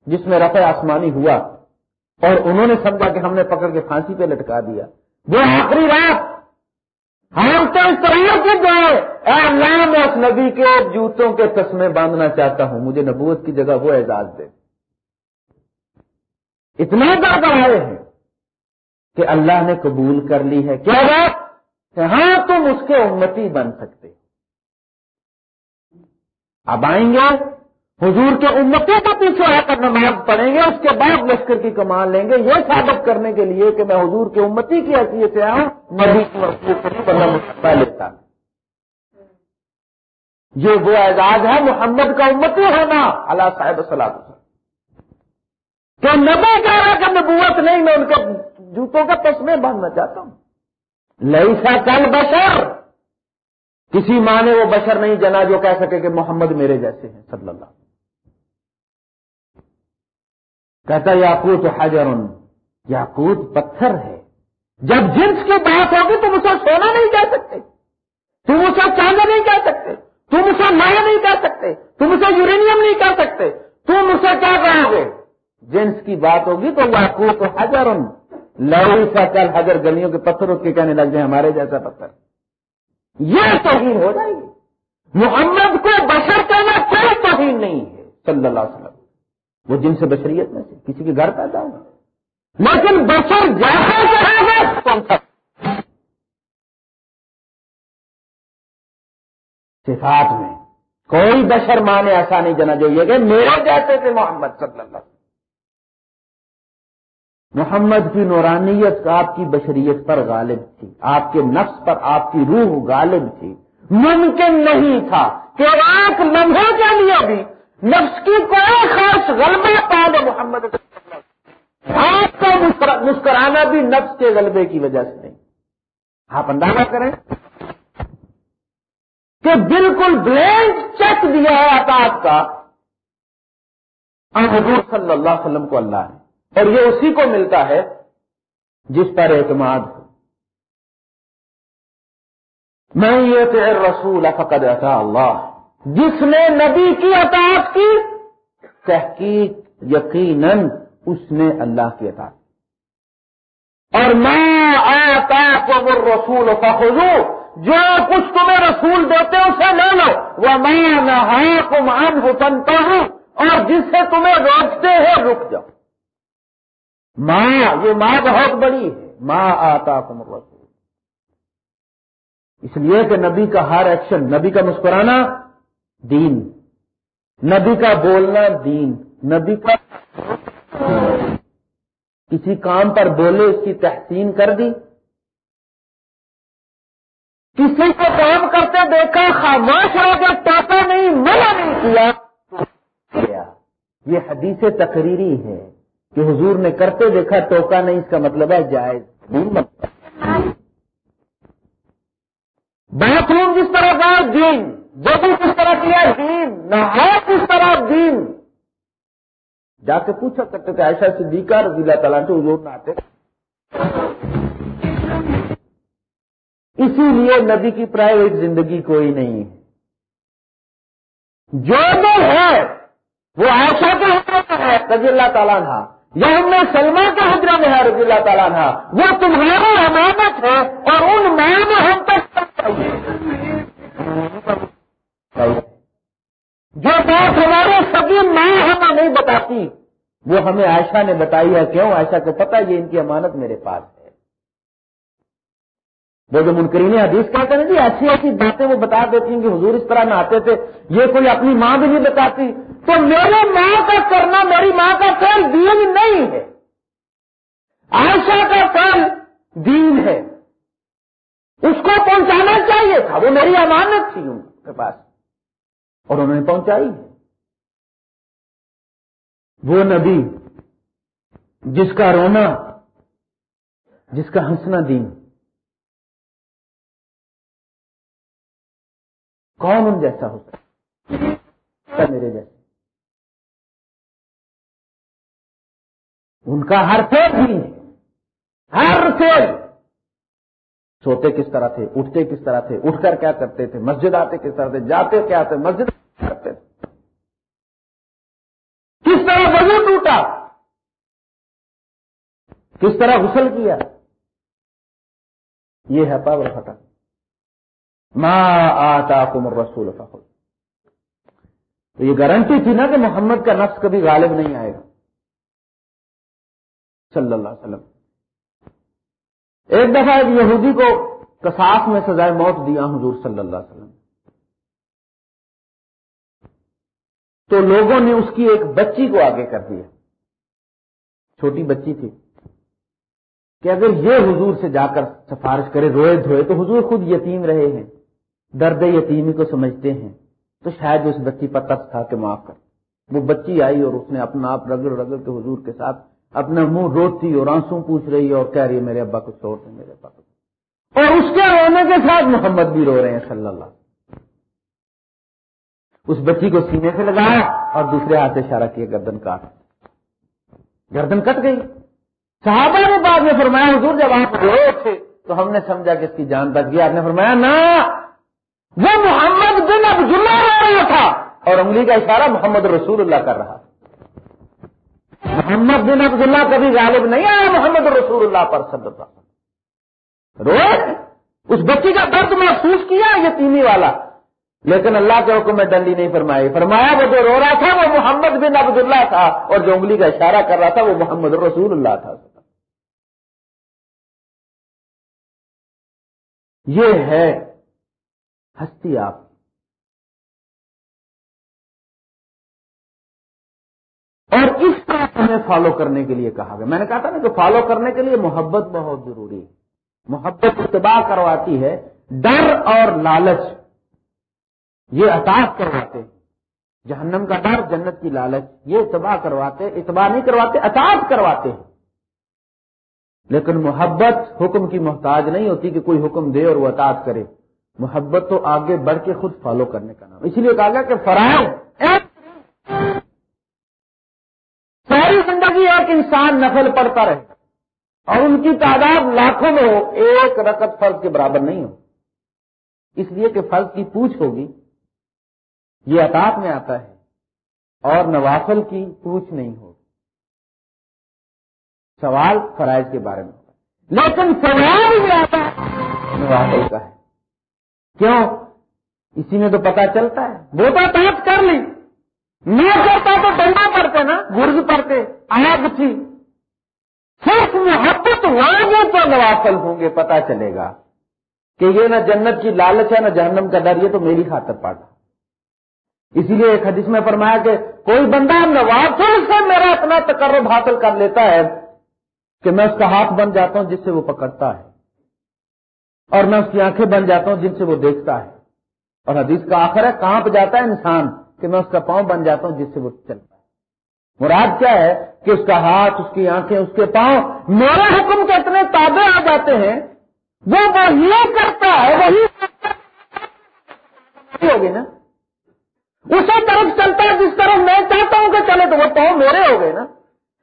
جس میں رفع آسمانی ہوا اور انہوں نے سمجھا کہ ہم نے پکڑ کے پھانسی پہ لٹکا دیا۔ وہ آخری رات ہم تو اس طرح سے گئے۔ اللہ، میں اس نبی کے جوتوں کے تسمے باندھنا چاہتا ہوں۔ مجھے نبوت کی جگہ وہ اعزاز دے۔ اتنا زیادہ آئے ہیں کہ اللہ نے قبول کر لی ہے۔ کیا بات؟ کہ ہاں تم اس کے امتی بن سکتے اب آئیں گے۔ حضور کے امتوں کو پیچھے آ کر نماز پڑھیں گے، اس کے بعد لشکر کی کمان لیں گے۔ یہ ثابت کرنے کے لیے کہ میں حضور کے امتی کی حیثیت سے آؤں نبی کی لیتا یہ وہ اعزاز ہے، محمد کا امتی ہونا اللہ صاحب صلاح کہ نبی کہہ رہا کہ نبوت نہیں، میں ان کے جوتوں کا تسمے باندھنا چاہتا ہوں۔ لئی سا کل بشر۔ کسی ماں نے وہ بشر نہیں جنا جو کہہ سکے کہ محمد میرے جیسے ہیں، صلی اللہ کہتا یاقوت حجر یاقوت پتھر ہے۔ جب جنس کی بات ہوگی تم اسے سونا نہیں کہہ سکتے۔ تم اسے چاندہ نہیں کہہ سکتے۔ تم اسے مایا نہیں کہہ سکتے۔ تم اسے یورینیم نہیں کہہ سکتے۔ تم اسے کیا کہو گے؟ جنس کی بات ہوگی تو یاقوت حجر لڑی سا کل حجر گلیوں کے پتھر اس کے کہنے لگ جائیں، ہمارے جیسا پتھر۔ یہ توہین ہو جائے گی۔ محمد کو بشر کہنا کوئی توہین نہیں ہے؟ صلی اللہ علیہ وسلم۔ وہ جن سے بشریت میں سے، کسی کے گھر پیدا ہوگا لیکن بشر جیسا صفات میں کوئی بشر ماں نے ایسا نہیں جنا چاہیے کہ میرے جیسے تھے محمد صلی اللہ محمد کی نورانیت آپ کی بشریت پر غالب تھی۔ آپ کے نفس پر آپ کی روح غالب تھی۔ ممکن نہیں تھا کہ ایک لمحے کے لیے بھی نفس کی کوئی خاص غلبہ پا دے محمد آپ کا مسکرانا بھی نفس کے غلبے کی وجہ سے نہیں۔ آپ اندازہ کریں کہ بالکل بلینک چیک دیا ہے آکاش کا۔ حضور صلی اللہ علیہ وسلم کو اللہ ہے اور یہ اسی کو ملتا ہے جس پر اعتماد ہو۔ میں یہ کہ رسول فقد عطا اللہ۔ جس نے نبی کی اطاعت کی، تحقیق یقیناً اس نے اللہ کی اطاعت اور میں آتا کو وہ رسول و جو کچھ تمہیں رسول دیتے اسے لے لو۔ وہ میں نہ کو مان ہوتا ہوں اور جس سے تمہیں روکتے ہیں رک جاؤ۔ ماں یہ ماں بہت بڑی ہے۔ ماں آتا کم رسول اس لیے کہ نبی کا ہر ایکشن، نبی کا مسکرانا دین۔ نبی کا بولنا دین۔ نبی کا کسی کام پر بولے، اس کی تحسین کر دی۔ کسی کو کام کرتے دیکھا، خاموش ہو کے ٹاپا نہیں، منع نہیں کیا۔ یہ حدیث تقریری ہے کہ حضور نے کرتے دیکھا، ٹوکا نہیں، اس کا مطلب ہے جائز۔ باتھ روم جس طرح کا دین۔ بھی کس طرح کیا دین نہ کس طرح دین۔ جا کے پوچھا کرتے تھے ایسا صدیقہ رضی اللہ تعالیٰ سے حضور نہ آتے۔ اسی لیے نبی کی پرائیویٹ زندگی کوئی نہیں۔ ہے جو بھی ہے، وہ ایسا کے حضرت ہے، رضی اللہ تعالیٰ تھا یا ہم نے سلما کے حجرہ میں ہے، رضی اللہ تعالیٰ تھا وہ تمہاری امانت ہے اور ان میں ہم تک نہیں بتاتی وہ ہمیں عائشہ نے بتائی ہے، کیوں؟ عائشہ کو پتا یہ ان کی امانت میرے پاس ہے۔ وہ جو منکرین حدیث کہتے ہیں جی ایسی ایسی باتیں وہ بتا دیتی ہیں کہ حضور اس طرح نہ آتے تھے۔ یہ کوئی اپنی ماں بھی نہیں بتاتی۔ تو میرے ماں کا کرنا میری ماں کا فیل دین نہیں ہے۔ عائشہ کا فیل دین ہے۔ اس کو پہنچانا چاہیے تھا۔ وہ میری امانت تھی ان کے پاس۔ اور انہوں نے پہنچائی وہ نبی جس کا رونا، جس کا ہنسنا دین۔ کون ان جیسا ہو سکتا میرے جیسے۔ ان کا ہر فیل بھی ہر فیل سوتے کس طرح تھے، اٹھتے کس طرح تھے، اٹھ کر کیا کرتے تھے، مسجد آتے کس طرح تھے، جاتے کیا تھے، مسجد کرتے تھے کس طرح وضو ٹوٹا کس طرح غسل کیا؟ یہ ہے پاور فتح ماں آتا کمر رسول فخر تو یہ گارنٹی تھی نا کہ محمد کا نفس کبھی غالب نہیں آئے گا۔ صلی اللہ علیہ وسلم۔ ایک دفعہ ایک یہودی کو کساس میں سزائے موت دیا حضور صلی اللہ علیہ وسلم۔ تو لوگوں نے اس کی ایک بچی کو آگے کر دیا۔ چھوٹی بچی تھی۔ کہ اگر یہ حضور سے جا کر سفارش کرے، روئے دھوئے، تو حضور خود یتیم رہے ہیں، درد یتیمی کو سمجھتے ہیں۔ تو شاید اس بچی پر تخت تھا کہ معاف کر۔ وہ بچی آئی اور اس نے اپنا آپ رگڑ رگڑ کے حضور کے ساتھ اپنا منہ روتی اور آنسو پوچھ رہی ہے اور کہہ رہی ہے، میرے ابا کو چھوڑ دیں میرے ابا کو اور اس کے رونے کے ساتھ محمد بھی رو رہے ہیں، صلی اللہ اس بچی کو سینے سے لگایا اور دوسرے ہاتھ سے اشارہ کیا، گردن کاٹ۔ گردن کٹ گئی۔ صحابہ نے بعد میں فرمایا، حضور جب آپ روئے تھے، تو ہم نے سمجھا کہ اس کی جان بچ گئی۔ آپ نے فرمایا، نہ، وہ محمد بن عبداللہ رو رہا تھا۔ اور انگلی کا اشارہ محمد رسول اللہ کر رہا۔ محمد بن عبداللہ کبھی غالب نہیں آیا، محمد رسول اللہ پر سب روئے؟ اس بچی کا درد محسوس کیا، یہ تینی والا۔ لیکن اللہ کے حکم میں ڈنڈی نہیں فرمائی۔ فرمایا، وہ جو رو رہا تھا، وہ محمد بن عبداللہ تھا۔ اور جو انگلی کا اشارہ کر رہا تھا، وہ محمد رسول اللہ تھا۔ یہ ہے ہستی آپ اور اس طرح ہمیں فالو کرنے کے لیے کہا گیا۔ میں نے کہا تھا نا کہ فالو کرنے کے لیے محبت بہت ضروری ہے۔ محبت اتباع کرواتی ہے، ڈر اور لالچ، یہ اطاف کرواتے جہنم کا ڈر، جنت کی لالچ، یہ اتباع کرواتے، اتباع نہیں کرواتے اطاف کرواتے ہیں۔ لیکن محبت حکم کی محتاج نہیں ہوتی کہ کوئی حکم دے اور وہ اطاعت کرے۔ محبت تو آگے بڑھ کے خود فالو کرنے کا نام۔ اسی لیے کہا گیا کہ فرائض، ساری زندگی ایک انسان نفل پڑتا رہے۔ اور ان کی تعداد لاکھوں میں ہو، ایک رقط فرض کے برابر نہیں ہو۔ اس لیے کہ فرض کی پوچھ ہوگی، یہ اطاط میں آتا ہے اور نوافل کی پوچھ نہیں ہوگی۔ سوال فرائض کے بارے میں لیکن سوال بھی آتا ہے کا ہے۔ کیوں؟ اسی میں تو پتا چلتا ہے۔ بوتا تاپ کر لی نہیں کرتا تو ڈنڈا پڑتے نا گرز پڑتے آگ تھی۔ صرف محبت واگوں تو نوافل ہوں گے پتا چلے گا کہ یہ نہ جنت کی لالچ ہے، نہ جہنم کا ڈر، یہ تو میری خاطر پاتا اسی لیے ایک حدیث میں فرمایا کہ کوئی بندہ نوافل سے میرا اپنا تقرب حاصل کر لیتا ہے کہ میں اس کا ہاتھ بن جاتا ہوں جس سے وہ پکڑتا ہے اور میں اس کی آنکھیں بن جاتا ہوں جن سے وہ دیکھتا ہے اور حدیث کا آخر ہے، کہاں پہ جاتا ہے انسان کہ میں اس کا پاؤں بن جاتا ہوں جس سے وہ چلتا ہے؟ مراد کیا ہے کہ اس کا ہاتھ، اس کی آنکھیں، اس کے پاؤں میرے حکم کے اتنے تابع آ جاتے ہیں، وہ وہی کرتا ہے، وہی ہوگی نا؟ اسی طرف چلتا ہے، جس طرف میں چاہتا ہوں کہ چلے تو وہ پاؤں میرے ہو گئے نا؟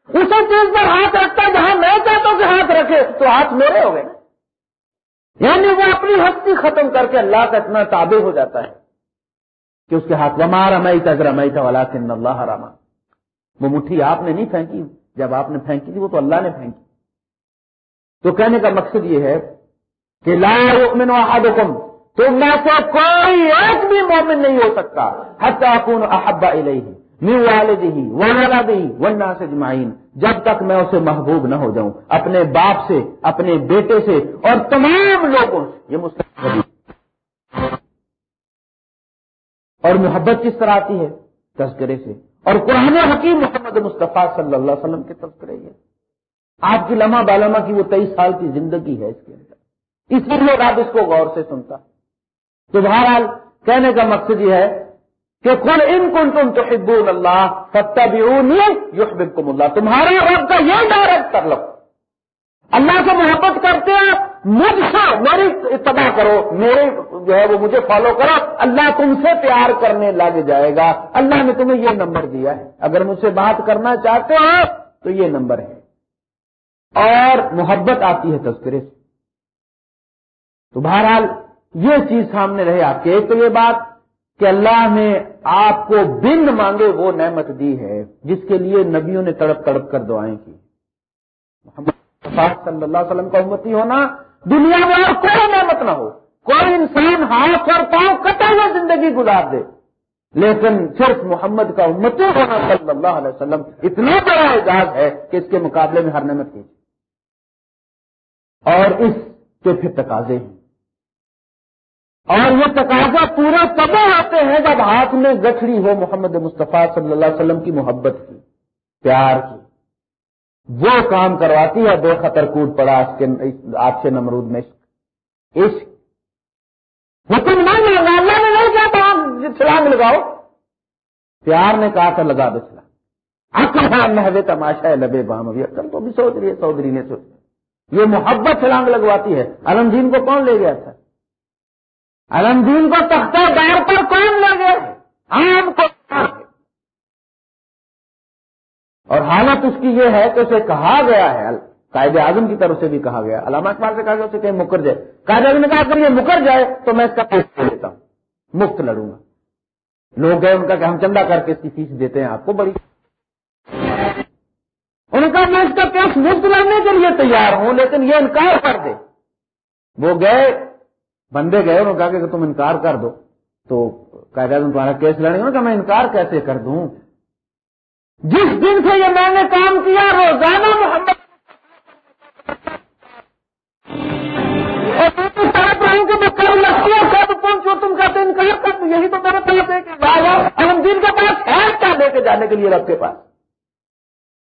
اسی چیز پر ہاتھ رکھتا جہاں میں چاہتا ہوں کہ ہاتھ رکھے، تو ہاتھ میرے ہو گئے۔ نا یعنی وہ اپنی ہستی ختم کر کے اللہ کا اتنا تابع ہو جاتا ہے کہ اس کے ہاتھ، وما رمائی تک رمائی تھا والا اللہ راما وہ مٹھی آپ نے نہیں پھینکی، جب آپ نے پھینکی تھی، وہ تو اللہ نے پھینکی۔ تو کہنے کا مقصد یہ ہے کہ لا یؤمن احدکم تم میں سے کوئی ایک بھی مومن نہیں ہو سکتا حتی اکون احبا الیہ من والدہ ولدہ والناس اجمعین۔ جب تک میں اسے محبوب نہ ہو جاؤں، اپنے باپ سے، اپنے بیٹے سے اور تمام لوگوں سے۔ یہ مسلم اور محبت کس طرح آتی ہے؟ تذکرے سے۔ اور قرآن حکیم محمد مصطفیٰ صلی اللہ علیہ وسلم کے تذکرے یہ۔ آپ کی لمحہ بالما کی وہ تیئیس سال کی زندگی ہے اس کے اندر۔ اس لیے آپ اس کو غور سے سنتا۔ تو بہرحال کہنے کا مقصد یہ ہے کہ کل ان کن تم تو اللہ فتح بھی اللہ تمہارے رب کا یہ ڈائریکٹ کر لو۔ اللہ سے محبت کرتے ہیں، مجھ سے میری اتباع کرو، میرے جو ہے وہ مجھے فالو کرو۔ اللہ تم سے پیار کرنے لگ جائے گا۔ اللہ نے تمہیں یہ نمبر دیا ہے۔ اگر مجھ سے بات کرنا چاہتے ہو، تو یہ نمبر ہے۔ اور محبت آتی ہے تذکرے سے۔ تو بہرحال یہ چیز سامنے رہے آپ کے۔ ایک تو یہ بات کہ اللہ نے آپ کو بند مانگے وہ نعمت دی ہے جس کے لیے نبیوں نے تڑپ تڑپ کر دعائیں کی۔ محمد صلی اللہ علیہ وسلم کا امتی ہونا دنیا میں اور کوئی نعمت نہ ہو۔ کوئی انسان ہاتھ اور پاؤں کٹے ہوئے زندگی گزار دے۔ لیکن صرف محمد کا امتی ہونا صلی اللہ علیہ وسلم اتنا بڑا اعزاز ہے کہ اس کے مقابلے میں ہر نعمت کی۔ اور اس کے پھر تقاضے ہیں۔ اور یہ تقاضا پورے تب آتے ہیں جب ہاتھ میں گٹھڑی ہو محمد مصطفیٰ صلی اللہ علیہ وسلم کی محبت کی، پیار کی۔ وہ کام کرواتی ہے بے خطر کود پڑا آپ سے نمرود میں۔ عشق حکم نہیں لگا اللہ نے نہیں کہا چھلانگ لگاؤ۔ پیار نے کہا تھا لگا دو چھلانگ اکل تماشا ہے لبے بام۔ ابھی اکل تو بھی سوچ رہی ہے چودھری نے سوچ یہ محبت چھلانگ لگواتی ہے۔ علمدین کو کون لے گیا تھا؟ علمدین کو تختہ دار پر کون لے گیا عام کو اور حالت اس کی یہ ہے کہ اسے کہا گیا ہے، قائد اعظم کی طرف سے بھی کہا گیا۔ علامہ اقبال سے کہا گیا، اسے کہیں مکر جائے۔ قائد اعظم نے کہا، اگر یہ مکر جائے تو میں اس کا پیسہ لیتا ہوں۔ مفت لڑوں گا۔ لوگ گئے، ان کا کہ ہم چندہ کر کے اس کی فیس دیتے ہیں آپ کو بڑی۔ انہوں نے کہا میں اس کا کیس مفت لڑنے کے لیے تیار ہوں، لیکن یہ انکار کر دے۔ وہ گئے بندے گئے انہوں نے کہا کہ تم انکار کر دو، تو قائد اعظم تمہارا کیس لڑیں گے۔ کہ میں انکار کیسے کر دوں؟ جس دن سے یہ میں نے کام کیا، روزانہ محمد پہنچو تم کہتے انکار کر یہی تو میرے پاس ہے کہ ہم دن کے پاس ہے کیا لے کے جانے کے لیے رب کے پاس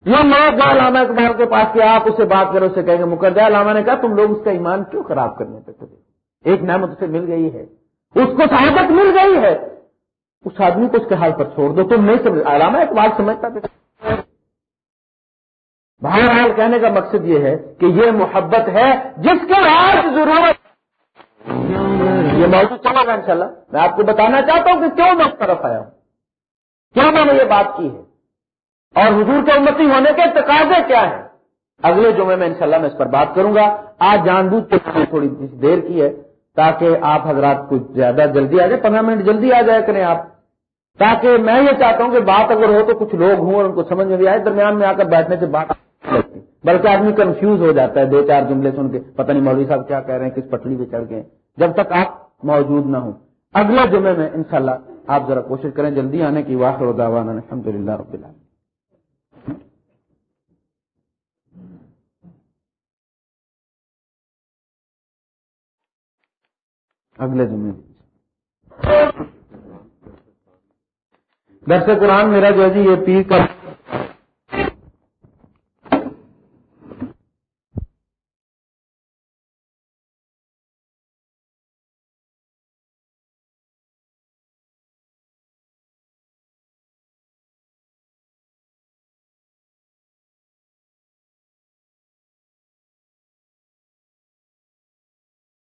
یہ لوگ علامہ اقبال کے پاس کہ آپ اسے بات کرو اسے کہیں گے مکر علامہ نے کہا، تم لوگ اس کا ایمان کیوں خراب کرنے پہ ایک نعمت اسے مل گئی ہے، اس کو صحابت مل گئی ہے۔ اس آدمی کو اس کے حال پر چھوڑ دو، تم نہیں سمجھ، علامہ اقبال سمجھتا بہرحال کہنے کا مقصد یہ ہے کہ یہ محبت ہے جس کے آج ضرورت۔ یہ موضوع چلا گا انشاءاللہ۔ میں آپ کو بتانا چاہتا ہوں کہ کیوں میں اس طرف آیا ہوں؟ کیوں میں نے یہ بات کی ہے؟ اور حضور کے امتی ہونے کے تقاضے کیا ہیں؟ اگلے جمعے میں انشاءاللہ میں اس پر بات کروں گا۔ آج جان بوجھ کے تھوڑی دیر کی ہے۔ تاکہ آپ حضرات کچھ زیادہ جلدی آ جائے پندرہ منٹ جلدی آ جائے کریں آپ۔ تاکہ میں یہ چاہتا ہوں کہ بات اگر ہو تو کچھ لوگ ہوں اور ان کو سمجھ میں بھی آئے، درمیان میں آ کر بیٹھنے سے بات لگتی بلکہ آدمی کنفیوز ہو جاتا ہے، دو چار جملے سن کے، پتہ نہیں مولوی صاحب کیا کہہ رہے ہیں، کس پٹڑی پہ چڑھ گئے جب تک آپ موجود نہ ہوں۔ اگلے جمعے میں انشاءاللہ آپ ذرا کوشش کریں جلدی آنے کی واقع دعوانا الحمد للہ رب اللہ اگلے جمعے۔ درس قرآن میرا جو ہے جی یہ پیر کا